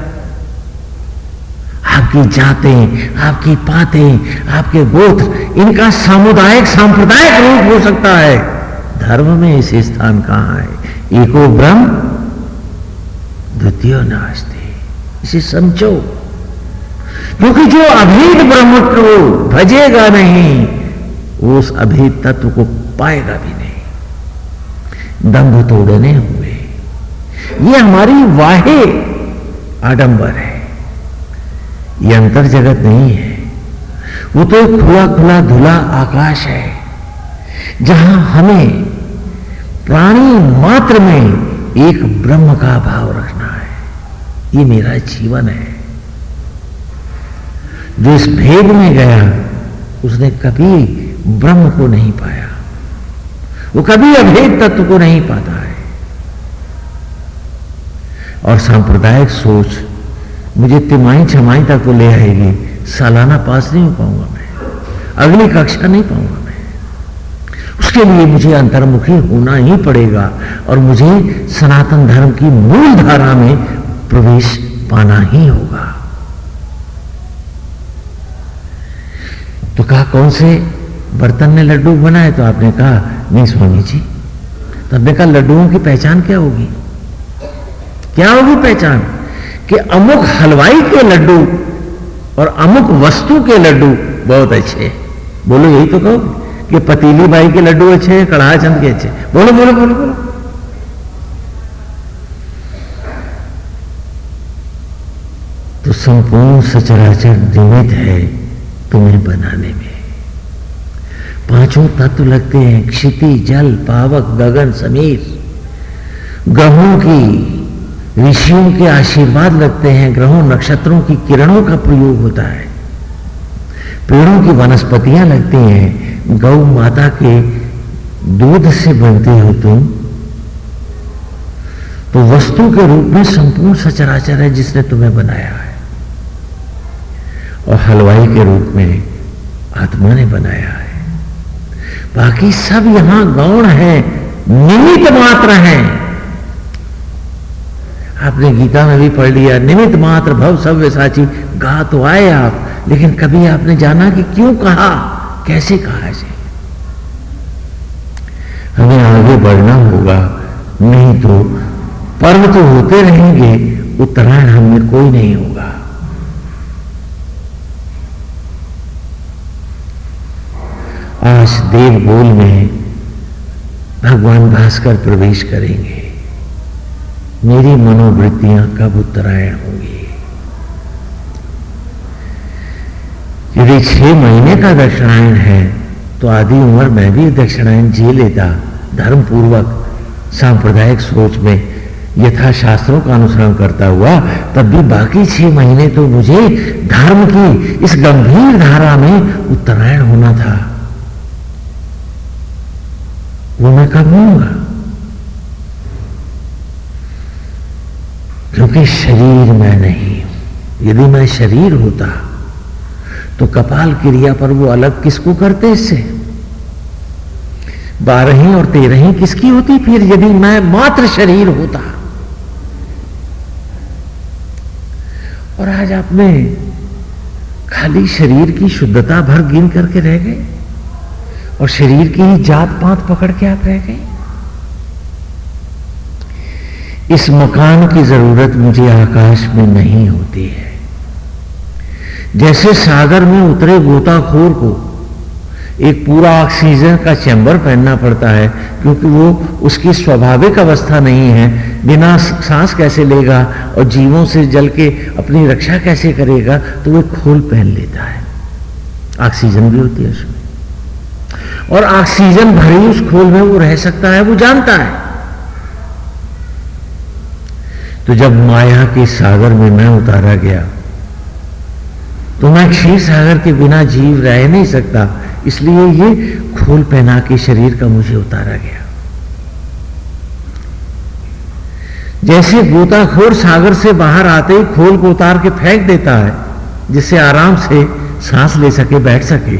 आपकी जातें, आपकी पातें, आपके गोत्र, इनका सामुदायिक, सांप्रदायिक रूप हो सकता है। धर्म में इसे स्थान कहाँ है? एको ब्रह्म, द्वितीय नास्ते। इसे समझो। क्योंकि जो अभेद ब्रह्म को भजेगा नहीं उस अभी तत्व को पाएगा भी नहीं। दंभ तोड़ने हुए। ये हमारी वाहे आडंबर है। ये अंतर जगत नहीं है। वो तो एक खुला खुला धुला आकाश है, जहाँ हमें प्राणी मात्र में एक ब्रह्म का भाव रखना है। ये मेरा जीवन है। जो इस भेद में गया, उसने कभी ब्रह्म को नहीं पाया। वो कभी अभेद तत्व को नहीं पाता है। और सांप्रदायिक सोच, मुझे तिमाही छमाही तक तो ले आएगी। सालाना पास नहीं हो पाऊँगा मैं। अगली कक्षा नहीं पाऊँगा उसके लिए मुझे अंतर्मुखी होना ही पड़ेगा और मुझे सनातन धर्म की मूल धारा में प्रवेश पाना ही होगा। तो कहा, कौन से बर्तन ने लड्डू बनाए तो आपने कहा, नहीं स्वामी जी तो आपने कहा लड्डुओं की पहचान क्या होगी? क्या होगी पहचान? कि अमुक हलवाई के लड्डू और अमुक वस्तु के लड्डू बहुत अच्छे बोलो, यही तो कहो कि पतीली बाई के लड्डू अच्छे हैं कड़ाहा चंद के अच्छे बोलो बोलो बोलो बोलो। तो संपूर्ण सचराचर निमित है तुम्हें बनाने में। पाँचों तत्व लगते हैं, क्षिति, जल, पावक, गगन, समीर। ग्रहों की, ऋषियों के आशीर्वाद लगते हैं, ग्रहों नक्षत्रों की किरणों का प्रयोग होता है। पेड़ों की वनस्पतियाँ लगती हैं, गौ माता के दूध से बनती हो तुम। तो वस्तु के रूप में संपूर्ण सचराचर है जिसने तुम्हें बनाया है। और हलवाई के रूप में आत्मा ने बनाया है। बाकी सब यहाँ गौण है, निमित्त मात्र है। आपने गीता में भी पढ़ लिया निमित मात्र भव सव्य साची, गा तो आए आप, लेकिन कभी आपने जाना कि क्यों कहा? कैसे कहा इसे? हमें आगे बढ़ना होगा, नहीं तो पर्व तो होते रहेंगे, उत्तरायण हमें कोई नहीं होगा। आज बोल में भगवान भास्कर प्रवेश करेंगे। मेरी मनोवृत्तियाँ कब उत्तरायण होंगी? यदि छह महीने का दक्षिणायन है तो आधी उम्र में भी दक्षिणायन जी लेता। धर्म पूर्वक सांप्रदायिक सोच में यथा शास्त्रों का अनुसरण करता हुआ, तब भी बाकी छह महीने तो मुझे धर्म की इस गंभीर धारा में उत्तरायण होना था। वो मैं होऊँगा क्योंकि शरीर मैं नहीं यदि मैं शरीर होता तो कपाल क्रिया पर वो अलग किसको करते इससे? बारह और तेरह किसकी होती फिर यदि मैं मात्र शरीर होता? और आज आपने खाली शरीर की शुद्धता भर गिन करके रह गए। और शरीर की ही जात पात पकड़ के आप रह गए। इस मकान की ज़रूरत मुझे आकाश में नहीं होती है। जैसे सागर में उतरे गोताखोर को, एक पूरा ऑक्सीजन का चैम्बर पहनना पड़ता है, क्योंकि वो उसकी स्वाभाविक अवस्था नहीं है, बिना सांस कैसे लेगा और जीवों से जल के अपनी रक्षा कैसे करेगा तो वो खोल पहन लेता है। ऑक्सीजन भी होती है उसमें। और ऑक्सीजन भरी उस खोल में वो रह सकता है, वो जानता है। तो जब माया के सागर में मैं उतारा गया तो मैं क्षीर सागर के बिना जीव रह नहीं सकता, इसलिए ये खोल पहना के शरीर का मुझे उतारा गया। जैसे गोताखोर सागर से बाहर आते ही खोल को उतार के फेंक देता है, जिससे आराम से सांस ले सके, बैठ सके,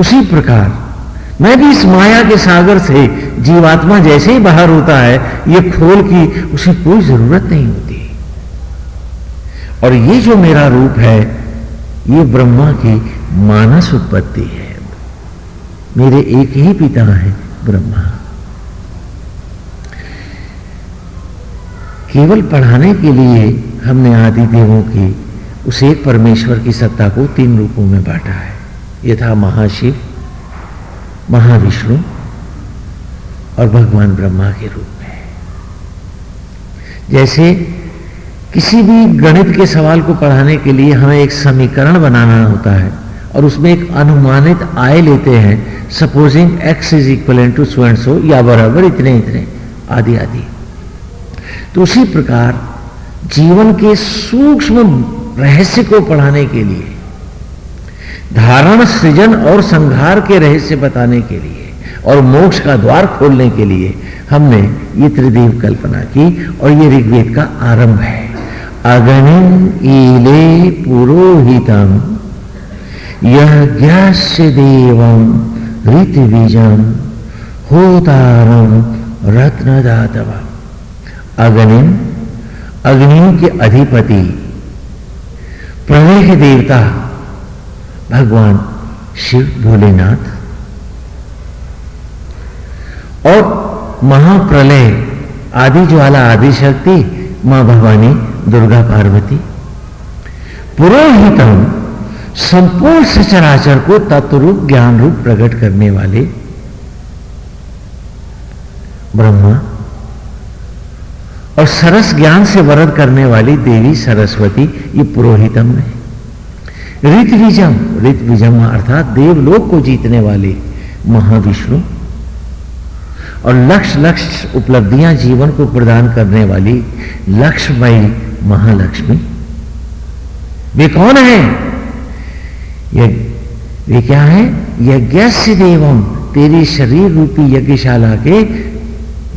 उसी प्रकार मैं भी इस माया के सागर से जीवात्मा जैसे ही बाहर होता है, ये खोल की उसे कोई ज़रूरत नहीं होती। और ये जो मेरा रूप है, ये ब्रह्मा की मानस उत्पत्ति है। मेरे एक ही पिता है, ब्रह्मा। केवल पढ़ाने के लिए हमने आदि देवों की, उस एक परमेश्वर की सत्ता को तीन रूपों में बांटा है। यथा महाशिव महाविष्णु और भगवान ब्रह्मा के रूप में जैसे किसी भी गणित के सवाल को पढ़ाने के लिए हमें एक समीकरण बनाना होता है और उसमें एक अनुमानित आय लेते हैं supposing X is equal to so so या बराबर इतने इतने, आदि आदि। तो उसी प्रकार जीवन के सूक्ष्म रहस्य को पढ़ाने के लिए धारण, सृजन और संहार के रहस्य बताने के लिए और मोक्ष का द्वार खोलने के लिए हमने ये त्रिदेव कल्पना की और ये ऋग्वेद का आरंभ है। अगणिम ईले पुरोहितम यह देवम ऋतबीजम होतारम रत्नदातव अग्निम अग्नि के अधिपति प्रलय देवता भगवान शिव भोलेनाथ। और महाप्रलय आदि ज्वाला आदि शक्ति माँ भवानी दुर्गा पार्वती। पुरोहितम संपूर्ण सचराचर को तत्व रूप ज्ञान रूप प्रकट करने वाले ब्रह्मा और सरस ज्ञान से वरद करने वाली देवी सरस्वती ये पुरोहितम है। ऋतविजम। ऋतविजम अर्थात देवलोक को जीतने वाले महाविष्णु। और लक्ष्य लक्ष्य उपलब्धियाँ जीवन को प्रदान करने वाली लक्ष्मयी महालक्ष्मी। वे कौन है? ये वे क्या है? यज्ञ देवम तेरी शरीर रूपी यज्ञशाला के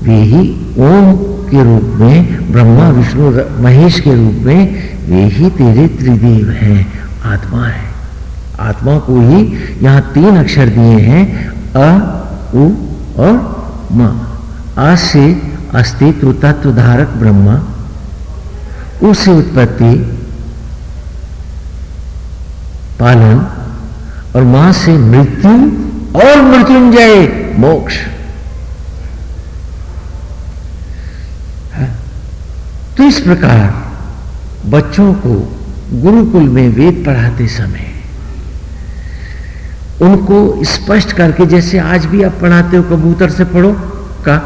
वे ही ओम के रूप में, ब्रह्मा, विष्णु, महेश के रूप में वे ही तेरे त्रिदेव हैं। आत्मा है। आत्मा को ही यहाँ तीन अक्षर दिए हैं, अ, उ और म। आ से अस्तित्व, तत्व, धारक, ब्रह्मा। उस उत्पत्ति, पालन, और माँ से मृत्यु और मृत्युंजय, मोक्ष। हाँ। तो इस प्रकार बच्चों को गुरुकुल में वेद पढ़ाते समय उनको स्पष्ट करके, जैसे आज भी आप पढ़ाते हो कबूतर से पढ़ो, का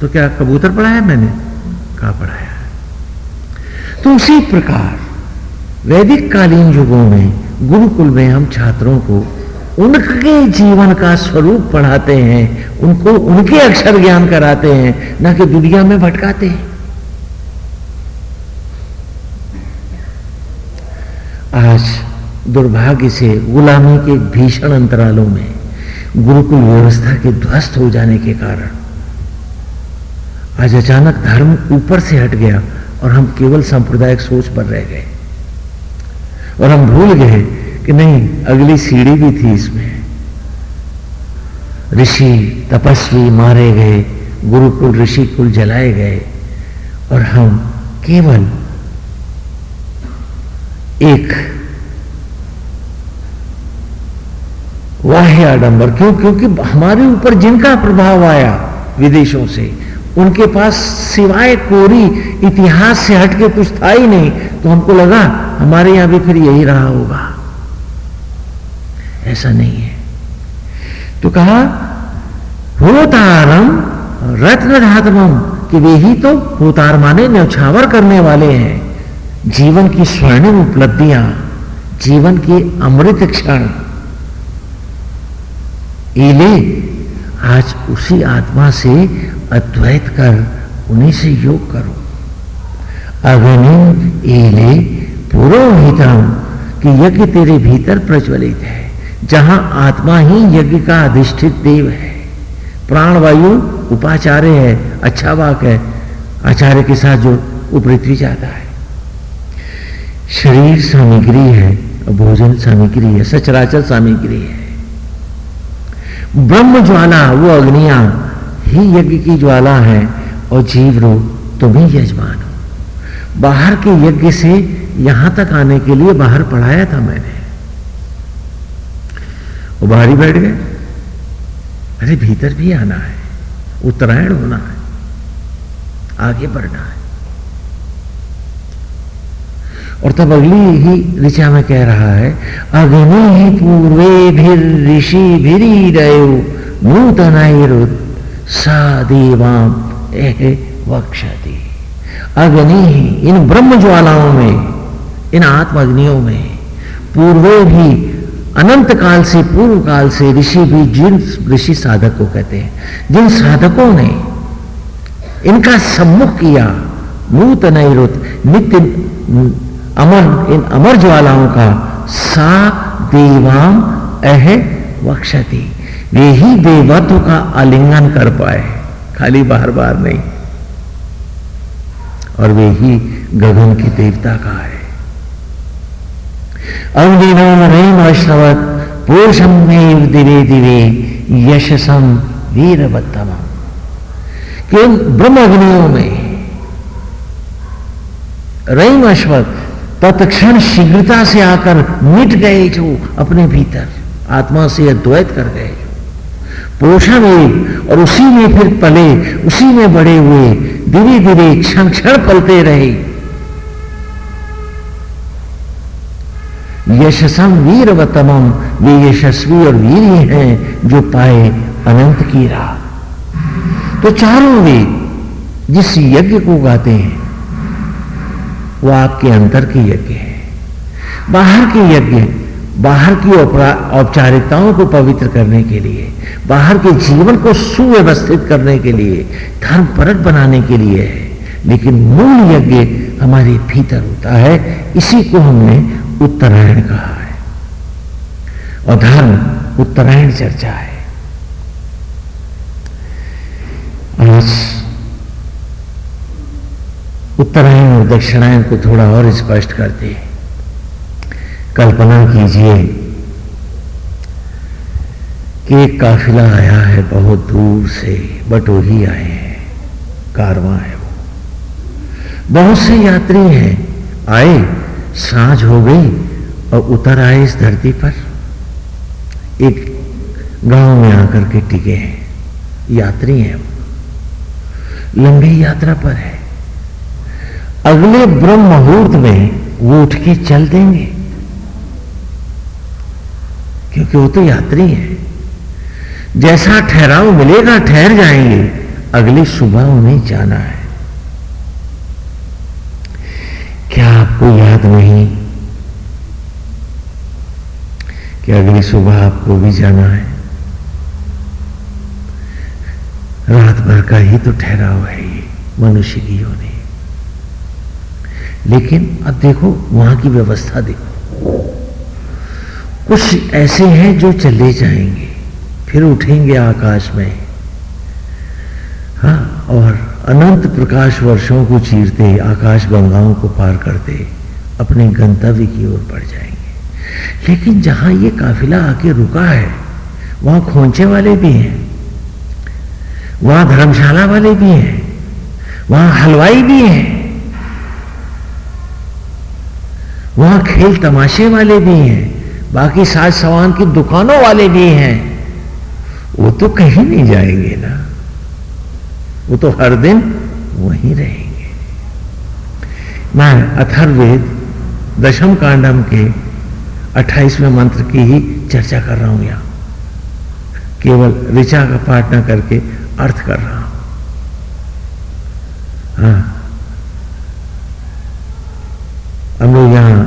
तो क्या कबूतर पढ़ाया मैंने? कहा पढ़ाया। तो उसी प्रकार वैदिक कालीन युगों में गुरुकुल में हम छात्रों को उनके जीवन का स्वरूप पढ़ाते हैं, उनको उनके अक्षर ज्ञान कराते हैं, ना कि दुनिया में भटकाते हैं। आज दुर्भाग्य से गुलामी के भीषण अंतरालों में गुरुकुल व्यवस्था के ध्वस्त हो जाने के कारण आज अचानक धर्म ऊपर से हट गया और हम केवल सांप्रदायिक सोच पर रह गए। और हम भूल गए कि नहीं, अगली सीढ़ी भी थी इसमें। ऋषि तपस्वी मारे गए, गुरुकुल ऋषि कुल जलाए गए और हम केवल एक। वाह्य आडंबर, क्यों? क्योंकि हमारे ऊपर जिनका प्रभाव आया विदेशों से, उनके पास सिवाय कोरी इतिहास से हटके कुछ था ही नहीं तो हमको लगा हमारे यहाँ भी फिर यही रहा होगा। ऐसा नहीं है। तो कहा, होतारम रत्न धातमम कि वे ही तो होतार माने न्यौछावर करने वाले हैं। जीवन की स्वर्णिम उपलब्धियाँ, जीवन के अमृत क्षण। एले आज उसी आत्मा से अद्वैत कर उन्हीं से योग करो। अग्नि एले पुरोहितम कि यज्ञ तेरे भीतर प्रज्वलित है, जहाँ आत्मा ही यज्ञ का अधिष्ठित देव है। प्राण वायु उपाचार्य है अच्छा वाक है, आचार्य के साथ जो उपृथ्वी जाता है। शरीर सामग्री है, भोजन सामग्री है, सचराचर सामग्री है। ब्रह्म ज्वाला, वो अग्निया, ही यज्ञ की ज्वाला है, और जीव रो, तुम ही यजमान हो। बाहर के यज्ञ से यहाँ तक आने के लिए बाहर पढ़ाया था मैंने। वो बाहर ही बैठ गए। अरे, भीतर भी आना है, उत्तरायण होना है, आगे बढ़ना है। और तब अगली ही ऋचा में कह रहा है अग्नि ही पूर्वे भीर ऋषि भिरी सा देवाम वक्षति। अग्नि ही, इन ब्रह्म ज्वालाओं में, इन आत्म अग्नियों में, पूर्वे भी, अनंत काल से पूर्व काल से ऋषि भी जिन ऋषि साधक को कहते हैं, जिन साधकों ने इनका सम्मुख किया नूतन नित्य अमर, इन अमर ज्वालाओं का सा देवाम अह वक्षति। वे ही देवत्व का आलिंगन कर पाए, खाली बार बार नहीं। और वे ही गगन की देवता का है। अवनिनम रहीम अश्रवत, पुरुषम में दिवे दिवे यशसम वीरवत्तम कि ब्रह्म अग्नियों में। रहीम अश्वत तत्क्षण शीघ्रता से आकर मिट गए जो अपने भीतर, आत्मा से अद्वैत कर गए। पोषण एक और उसी में फिर पले, उसी में बड़े हुए धीरे धीरे क्षण क्षण पलते रहे। यशसम वीर वीरवतमम वे यशस्वी और वीर हैं जो पाए अनंत की राह। तो चारों वेद जिस यज्ञ को गाते हैं वो आपके अंतर के यज्ञ है। बाहर के यज्ञ, बाहर की औपचारिकताओं को पवित्र करने के लिए, बाहर के जीवन को सुव्यवस्थित करने के लिए, धर्म परक बनाने के लिए है। लेकिन मूल यज्ञ हमारे भीतर होता है, इसी को हमने उत्तरायण कहा है। और धर्म, उत्तरायण चर्चा है। आज उत्तरायण और दक्षिणायन को थोड़ा और स्पष्ट करते हैं। कल्पना कीजिए कि एक काफिला आया है बहुत दूर से बटोही आए हैं, कारवा है वो। बहुत से यात्री हैं। आए, साँझ हो गई और उतर आए इस धरती पर। एक गाँव में आकर के टिके हैं। यात्री हैं वो। लंबी यात्रा पर है। अगले ब्रह्म मुहूर्त में वो उठ के चल देंगे। क्योंकि वो तो यात्री है। जैसा ठहराव मिलेगा, ठहर जाएँगे। अगली सुबह उन्हें जाना है। क्या आपको याद नहीं कि अगली सुबह आपको भी जाना है? रात भर का ही तो ठहराव है ये, मनुष्य की होने लेकिन अब देखो, वहाँ की व्यवस्था देखो। कुछ ऐसे हैं जो चले जाएँगे, फिर उठेंगे आकाश में। हाँ और अनंत प्रकाश वर्षों को चीरते, आकाश गंगाओं को पार करते, अपने गंतव्य की ओर बढ़ जाएँगे। लेकिन जहाँ ये काफिला आके रुका है, वहाँ खोचे वाले भी हैं, वहाँ धर्मशाला वाले भी हैं, वहाँ हलवाई भी हैं। वहाँ खेल तमाशे वाले भी हैं, बाकी साज सामान की दुकानों वाले भी हैं। वो तो कहीं नहीं जाएँगे ना। वो तो हर दिन वहीं रहेंगे। मैं अथर्वेद दशम कांडम के अट्ठाईसवें मंत्र की ही चर्चा कर रहा हूँ यहाँ। केवल ऋचा का पाठ न करके अर्थ कर रहा हूँ। हाँ हम लोग यहाँ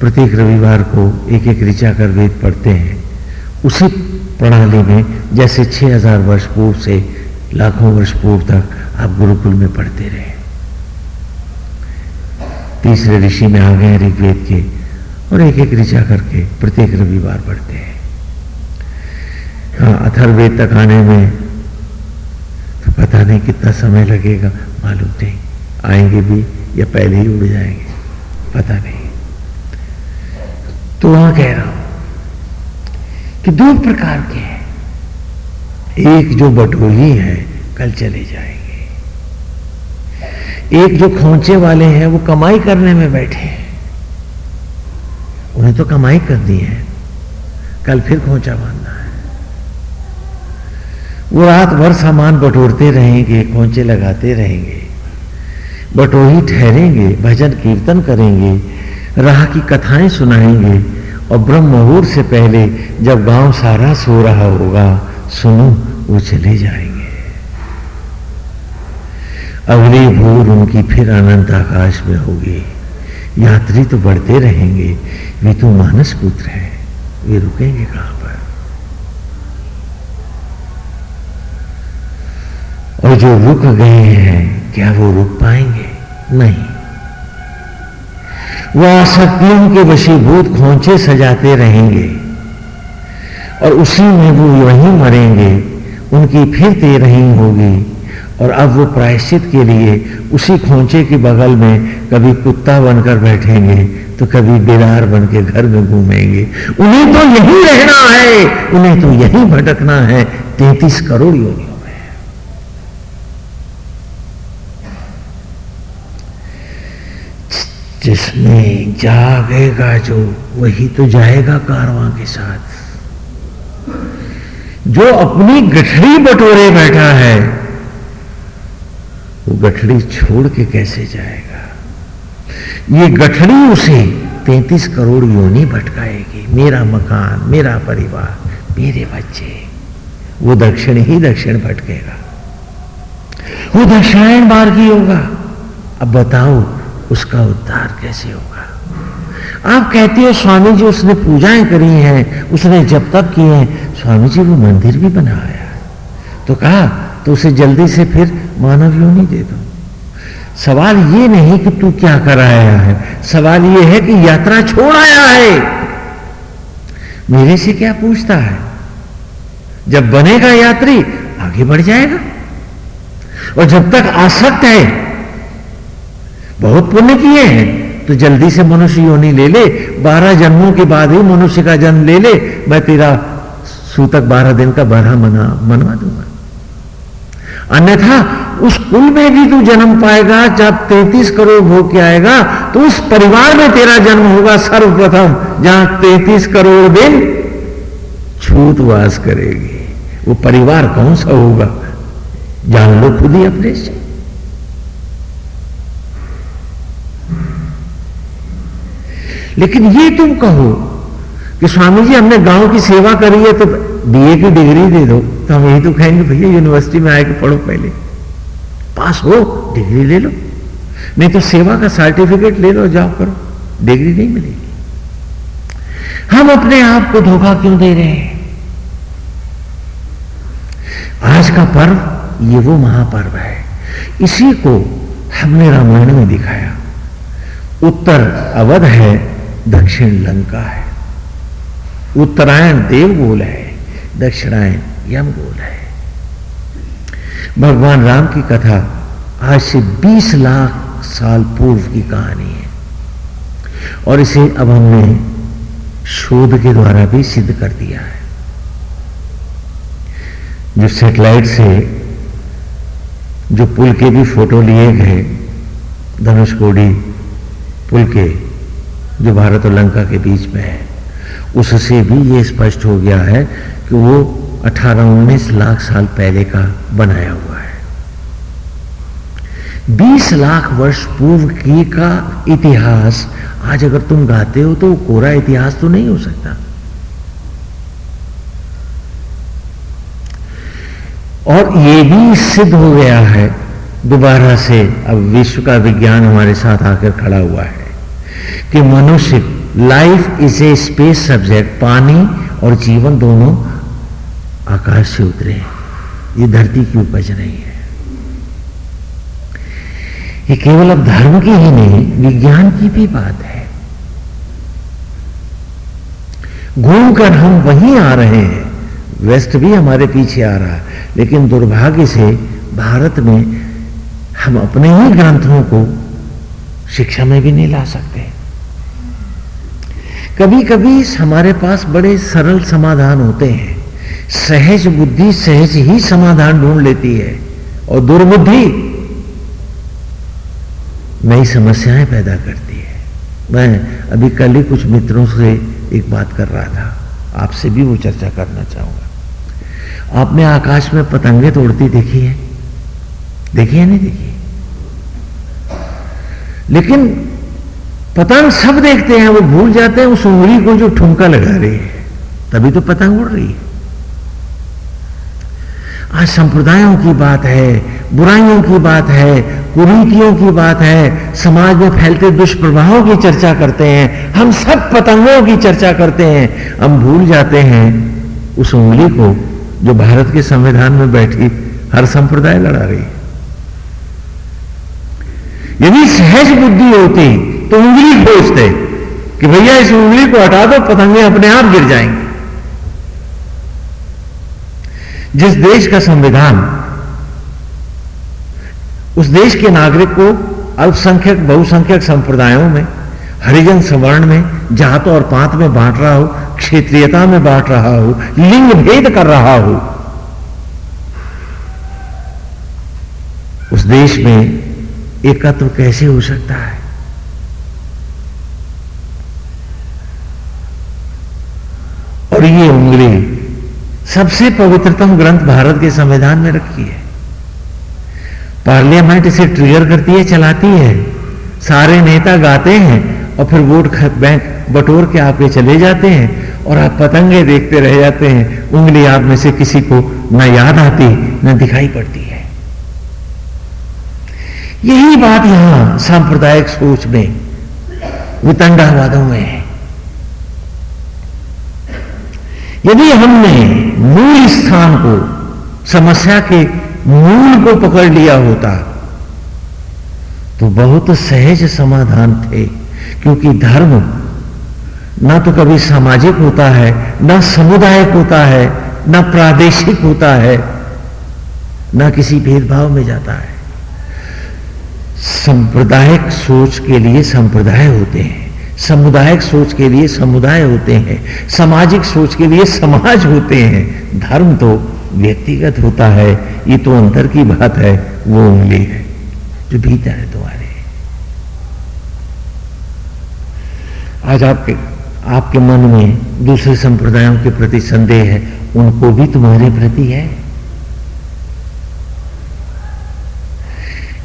प्रत्येक रविवार को एक एक ऋचा कर वेद पढ़ते हैं। उसी प्रणाली में जैसे 6000 वर्ष पूर्व से लाखों वर्ष पूर्व तक आप गुरुकुल में पढ़ते रहे। तीसरे ऋषि में आ गए ऋग्वेद के और एक एक ऋचा करके प्रत्येक रविवार पढ़ते हैं। हाँ अथर्वेद तक आने में तो पता नहीं कितना समय लगेगा, मालूम नहीं। आएँगे भी या पहले ही उड़ जाएँगे। पता नहीं। तो वहाँ कह रहा हूँ कि दो प्रकार के हैं। एक जो बटोही है, कल चले जाएँगे। एक जो खोचे वाले हैं, वो कमाई करने में बैठे हैं। उन्हें तो कमाई करनी है। कल फिर खोचा बांधना है। वो रात भर सामान बटोरते रहेंगे, खोचे लगाते रहेंगे। बटोही ठहरेंगे, भजन कीर्तन करेंगे, राह की कथाएँ सुनाएँगे, और ब्रह्म मुहूर्त से पहले जब गाँव सारा सो रहा होगा, सुनो, वो चले जाएँगे। अगली भूल उनकी फिर अनंत आकाश में होगी। यात्री तो बढ़ते रहेंगे, वे तो मानस पुत्र है, वे रुकेंगे कहाँ? और जो रुक गए हैं, क्या वो रुक पाएँगे? नहीं। वो आसक्तियों के वशीभूत खोचे सजाते रहेंगे और उसी में वो वहीं मरेंगे, उनकी फिर तेरही होगी और अब वो प्रायश्चित के लिए उसी खोचे के बगल में कभी कुत्ता बनकर बैठेंगे तो कभी बिरार बन के घर में घूमेंगे। उन्हें तो यही रहना है, उन्हें तो यही भटकना है, तैतीस करोड़ योनियों में जिसमें जागेगा जो, वही तो जाएगा कारवां के साथ। जो अपनी गठड़ी बटोरे बैठा है, वो गठड़ी छोड़ के कैसे जाएगा? ये गठड़ी उसे तैतीस करोड़ योनि भटकाएगी। मेरा मकान, मेरा परिवार, मेरे बच्चे, वो दक्षिण ही दक्षिण भटकेगा। वो दक्षिणायन मार्गी होगा। अब बताओ उसका उद्धार कैसे होगा? आप कहते हो, स्वामी जी उसने पूजाएँ करी हैं, उसने जब तक किए हैं। स्वामी जी वो मंदिर भी बनाया है। तो कहा तो उसे जल्दी से फिर मानव योनि दे दो। सवाल ये नहीं कि तू क्या कर आया है। सवाल ये है कि यात्रा छोड़ आया है। मेरे से क्या पूछता है? जब बनेगा यात्री, आगे बढ़ जाएगा। और जब तक आसक्त है बहुत पुण्य किए हैं। तो जल्दी से मनुष्य योनि ले ले, बारह जन्मों के बाद ही मनुष्य का जन्म ले ले, मैं तेरा सूतक बारह दिन का बारह मना, मनवा दूँगा। अन्यथा उस कुल में भी तू जन्म पाएगा, जब तैतीस करोड़ भोग के आएगा तो उस परिवार में तेरा जन्म होगा सर्वप्रथम, जहाँ तैतीस करोड़ दिन छूतवास करेगी। वो परिवार कौन सा होगा? जान लो खुद ही अपने से। लेकिन ये तुम कहो कि स्वामी जी, हमने गाँव की सेवा करी है तो बीए की डिग्री दे दो। तो हम यही तो कहेंगे, भैया यूनिवर्सिटी में आके पढ़ो पहले। पास हो, डिग्री ले लो। नहीं तो सेवा का सर्टिफिकेट ले लो जाओ करो। डिग्री नहीं मिलेगी। हम अपने आप को धोखा क्यों दे रहे हैं? आज का पर्व, ये वो महापर्व है। इसी को हमने रामायण में दिखाया। उत्तर अवध है दक्षिण लंका है। उत्तरायण देवगोल है, दक्षिणायन यमगोल है। भगवान राम की कथा आज से 20 लाख साल पूर्व की कहानी है। और इसे अब हमने शोध के द्वारा भी सिद्ध कर दिया है। जो सेटेलाइट से जो पुल के भी फ़ोटो लिए गए, धनुष धनुषकोडी पुल के जो भारत और लंका के बीच में है। उससे भी ये स्पष्ट हो गया है कि वो 18-19 लाख साल पहले का बनाया हुआ है। 20 लाख वर्ष पूर्व की का इतिहास, आज अगर तुम गाते हो तो कोरा इतिहास तो नहीं हो सकता। और ये भी सिद्ध हो गया है, दोबारा से अब विश्व का विज्ञान हमारे साथ आकर खड़ा हुआ है। कि मनुष्य life is a space subject पानी और जीवन दोनों आकाश से उतरे ये धरती की उपज नहीं है। ये केवल अब धर्म की ही नहीं, विज्ञान की भी बात है। घूमकर हम वहीं आ रहे हैं। वेस्ट भी हमारे पीछे आ रहा है, लेकिन दुर्भाग्य से भारत में हम अपने ही ग्रंथों को शिक्षा में भी नहीं ला सकते। कभी कभी हमारे पास बड़े सरल समाधान होते हैं। सहज बुद्धि सहज ही समाधान ढूंढ लेती है और दुर्बुद्धि नई समस्याएँ पैदा करती है। मैं अभी कल ही कुछ मित्रों से एक बात कर रहा था। आपसे भी वो चर्चा करना चाहूँगा। आपने आकाश में पतंगे तोड़ती देखी है? देखी है नहीं देखी? लेकिन पतंग सब देखते हैं, वो भूल जाते हैं, उस उंगली को जो ठुमका लगा रही है। तभी तो पतंग उड़ रही है। आज संप्रदायों की बात है, बुराइयों की बात है, कुरीतियों की बात है, समाज में फैलते दुष्प्रभावों की चर्चा करते हैं, हम सब पतंगों की चर्चा करते हैं। हम भूल जाते हैं, उस उंगली को जो भारत के संविधान में बैठी हर संप्रदाय लड़ा रही यदि सहज बुद्धि होती तो उंगली खोजते कि भैया इस उंगली को हटा दो, पतंगे अपने आप गिर जाएँगे। जिस देश का संविधान, उस देश के नागरिक को अल्पसंख्यक, बहुसंख्यक संप्रदायों में, हरिजन सवर्ण में, जात और पात में बांट रहा हो, क्षेत्रीयता में बांट रहा हो, लिंग भेद कर रहा हो, उस देश में एकत्व कैसे हो सकता है? और ये उंगली सबसे पवित्रतम ग्रंथ भारत के संविधान में रखी है। पार्लियामेंट इसे ट्रिगर करती है, चलाती है। सारे नेता गाते हैं और फिर वोट बैंक बटोर के आपके चले जाते हैं और आप पतंगे देखते रह जाते हैं। उंगली आप में से किसी को न याद आती, न दिखाई पड़ती है। यही बात यहाँ सांप्रदायिक सोच में वितंडावादों में है। यदि हमने मूल स्थान को, समस्या के मूल को पकड़ लिया होता तो बहुत सहज समाधान थे, क्योंकि धर्म ना तो कभी सामाजिक होता है, ना समुदायिक होता है, ना प्रादेशिक होता है, ना किसी भेदभाव में जाता है। सांप्रदायिक सोच के लिए संप्रदाय होते हैं। सामुदायिक सोच के लिए समुदाय होते हैं, सामाजिक सोच के लिए समाज होते हैं, धर्म तो व्यक्तिगत होता है, ये तो अंतर की बात है, वो उंगली है, जो भीतर है तुम्हारे। आज आपके आपके मन में दूसरे संप्रदायों के प्रति संदेह है, उनको भी तुम्हारे प्रति है?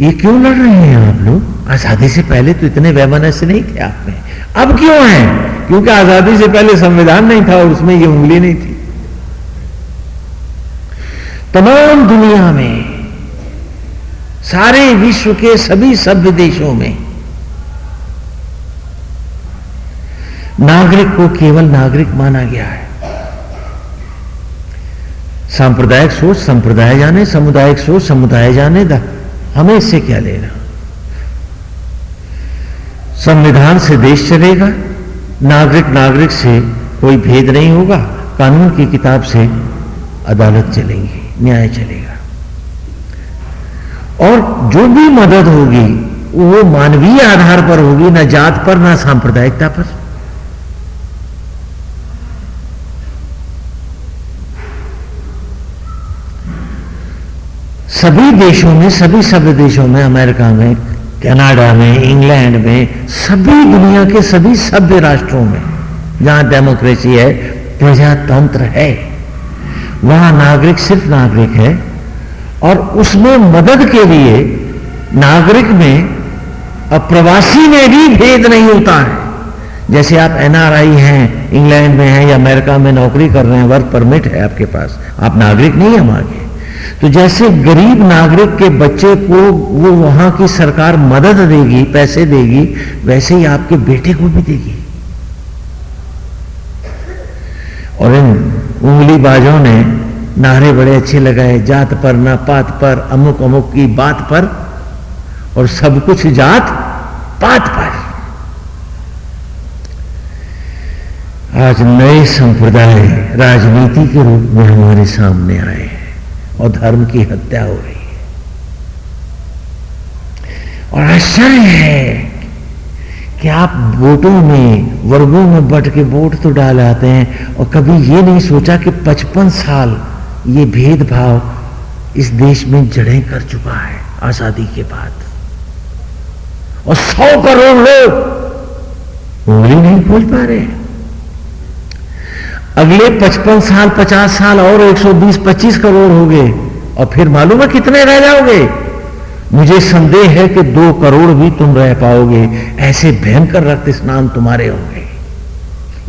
ये क्यों लड़ रहे हैं आप लोग? आज़ादी से पहले तो इतने वैमनस्य नहीं थे आप में। अब क्यों है? क्योंकि आज़ादी से पहले संविधान नहीं था और उसमें ये उंगली नहीं थी। तमाम दुनिया में, सारे विश्व के सभी सभ्य देशों में, नागरिक को केवल नागरिक माना गया है। सांप्रदायिक सोच, संप्रदाय जाने, सामुदायिक सोच, समुदाय जाने हमें इससे क्या लेना? संविधान से देश चलेगा, नागरिक नागरिक से कोई भेद नहीं होगा, कानून की किताब से अदालत चलेंगी, न्याय चलेगा। और जो भी मदद होगी, वो मानवीय आधार पर होगी, ना जात पर, ना सांप्रदायिकता पर। सभी देशों में, सभी सभ्य देशों में, अमेरिका में, कनाडा में, इंग्लैंड में, सभी दुनिया के सभी सभ्य राष्ट्रों में, जहाँ डेमोक्रेसी है, प्रजातंत्र है। वहाँ नागरिक सिर्फ़ नागरिक है और उसमें मदद के लिए नागरिक में प्रवासी में भी भेद नहीं होता है। जैसे आप एनआरआई हैं, इंग्लैंड में हैं या अमेरिका में नौकरी कर रहे हैं, वर्क परमिट है आपके पास। आप नागरिक नहीं है वहाँ तो जैसे गरीब नागरिक के बच्चे को वो वहाँ की सरकार मदद देगी, पैसे देगी, वैसे ही आपके बेटे को भी देगी। और इन उंगली बाजों ने नारे बड़े अच्छे लगाए, जात पर ना पात पर, अमुक अमुक की बात पर, और सब कुछ जात पात पर। आज नए संप्रदाय राजनीति के रूप में हमारे सामने आए। हैं और धर्म की हत्या हो रही है। और आश्चर्य है कि आप वोटों में, वर्गों में बट के वोट तो डाल आते हैं और कभी ये नहीं सोचा कि 55 साल ये भेदभाव इस देश में जड़ें कर चुका है आज़ादी के बाद। और सौ करोड़ लोग उंगली नहीं खोल पा रहे अगले 55 साल 50 साल और 120 25 करोड़ हो गए और फिर मालूम है कितने रह जाओगे? मुझे संदेह है कि दो करोड़ भी तुम रह पाओगे। ऐसे भयंकर रक्त स्नान तुम्हारे होंगे।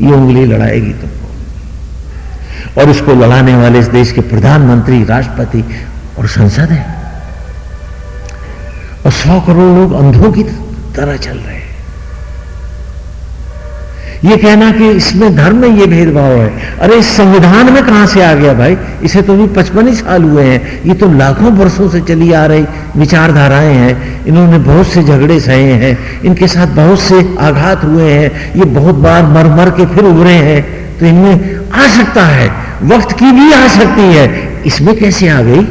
ये उंगली लड़ाएगी तुमको। और इसको लड़ाने वाले इस देश के प्रधानमंत्री, राष्ट्रपति और संसद है। और सौ करोड़ लोग अंधों की तरह चल रहे हैं। ये कहना कि इसमें धर्म में ये भेदभाव है। अरे इस संविधान में कहाँ से आ गया भाई? इसे तो भी पचपन ही साल हुए हैं। ये तो लाखों वर्षों से चली आ रही विचारधाराएँ हैं। इन्होंने बहुत से झगड़े सहे हैं। इनके साथ बहुत से आघात हुए हैं। ये बहुत बार मर मर के फिर उभरे हैं। तो इनमें आ सकता है। वक्त की भी आ सकती है। इसमें कैसे आ गई?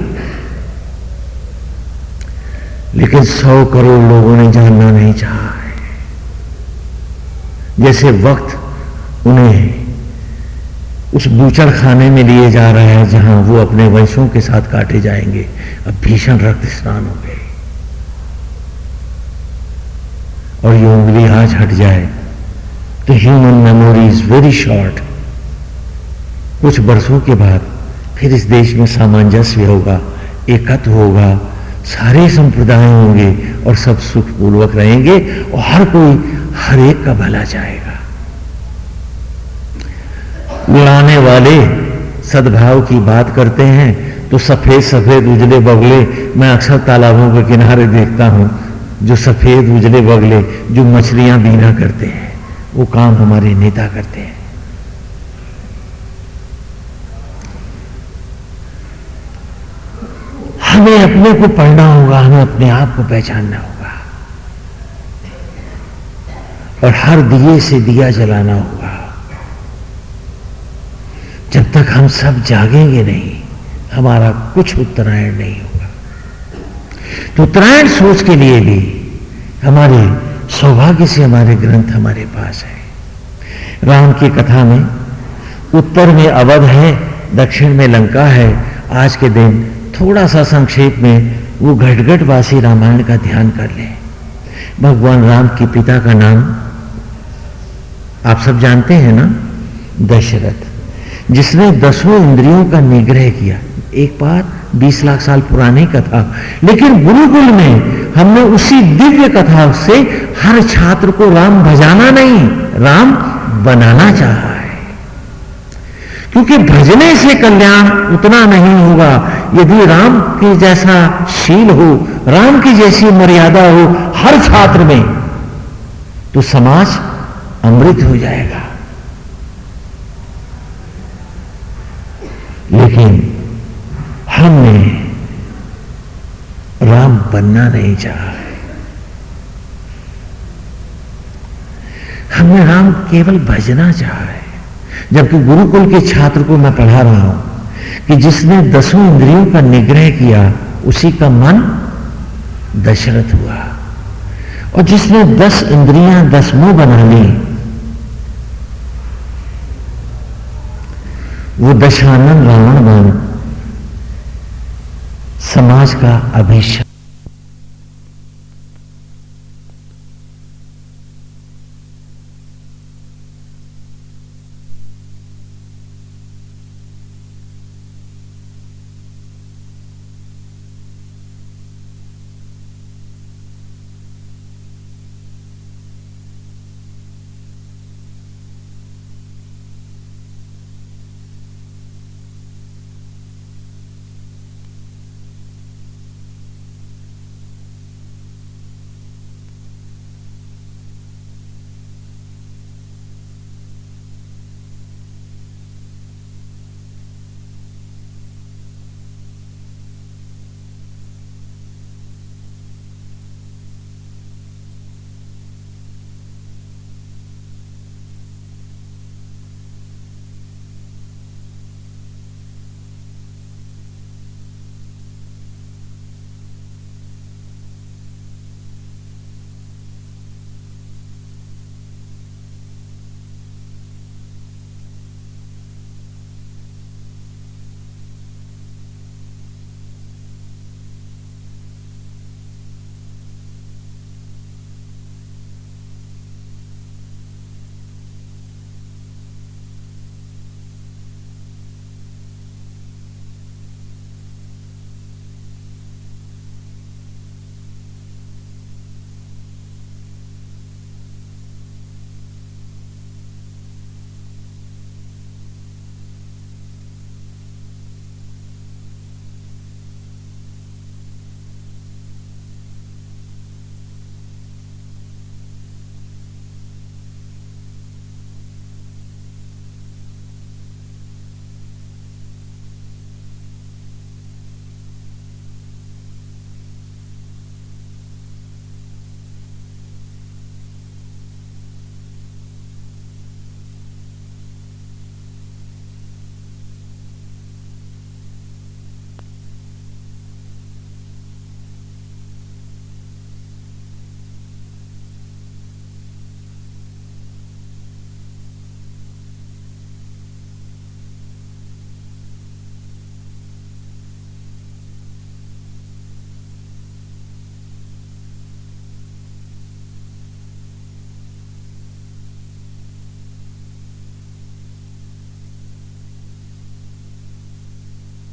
लेकिन सौ करोड़ लोगों ने जानना नहीं चाहा। जैसे वक्त उन्हें उस बूचड़ खाने में लिए जा रहा है, जहाँ वो अपने वंशों के साथ काटे जाएँगे। अब भीषण रक्त स्नान हो गए। और ये उंगली आज हट जाए। तो human memory is very short कुछ बरसों के बाद फिर इस देश में सामंजस्य होगा, एकत्र होगा, सारे संप्रदाय होंगे और सब सुखपूर्वक रहेंगे और हर कोई हर एक का भला जाएगा लड़ाने वाले सद्भाव की बात करते हैं तो सफ़ेद सफ़ेद उजले बगले, मैं अक्सर तालाबों के किनारे देखता हूँ, जो सफ़ेद उजले बगले, जो मछलियाँ बीना करते हैं, वो काम हमारे नेता करते हैं। हमें अपने को पढ़ना होगा, हमें अपने आप को पहचानना होगा। और हर दिए से दिया जलाना होगा। जब तक हम सब जागेंगे नहीं, हमारा कुछ उत्तरायण नहीं होगा। तो उत्तरायण सोच के लिए भी हमारे सौभाग्य से हमारे ग्रंथ हमारे पास है। राम की कथा में उत्तर में अवध है, दक्षिण में लंका है। आज के दिन थोड़ा सा संक्षेप में वो घटघटवासी रामायण का ध्यान कर लें। भगवान राम के पिता का नाम आप सब जानते हैं ना? दशरथ, जिसने दसों इंद्रियों का निग्रह किया। एक बात बीस लाख साल पुरानी कथा, लेकिन गुरुकुल में हमने उसी दिव्य कथा से हर छात्र को राम भजाना नहीं, राम बनाना चाहा है। क्योंकि भजने से कल्याण उतना नहीं होगा। यदि राम के जैसा शील हो, राम की जैसी मर्यादा हो हर छात्र में तो समाज अमृत हो जाएगा। लेकिन हमने राम बनना नहीं चाहा है। हमने राम केवल भजना चाहा है। जबकि गुरुकुल के छात्र को मैं पढ़ा रहा हूँ कि जिसने दसों इंद्रियों का निग्रह किया, उसी का मन दशरथ हुआ। और जिसने दस इंद्रियाँ, दस मुँह बना ली वो दशानन रावण बन समाज का अभिषेक।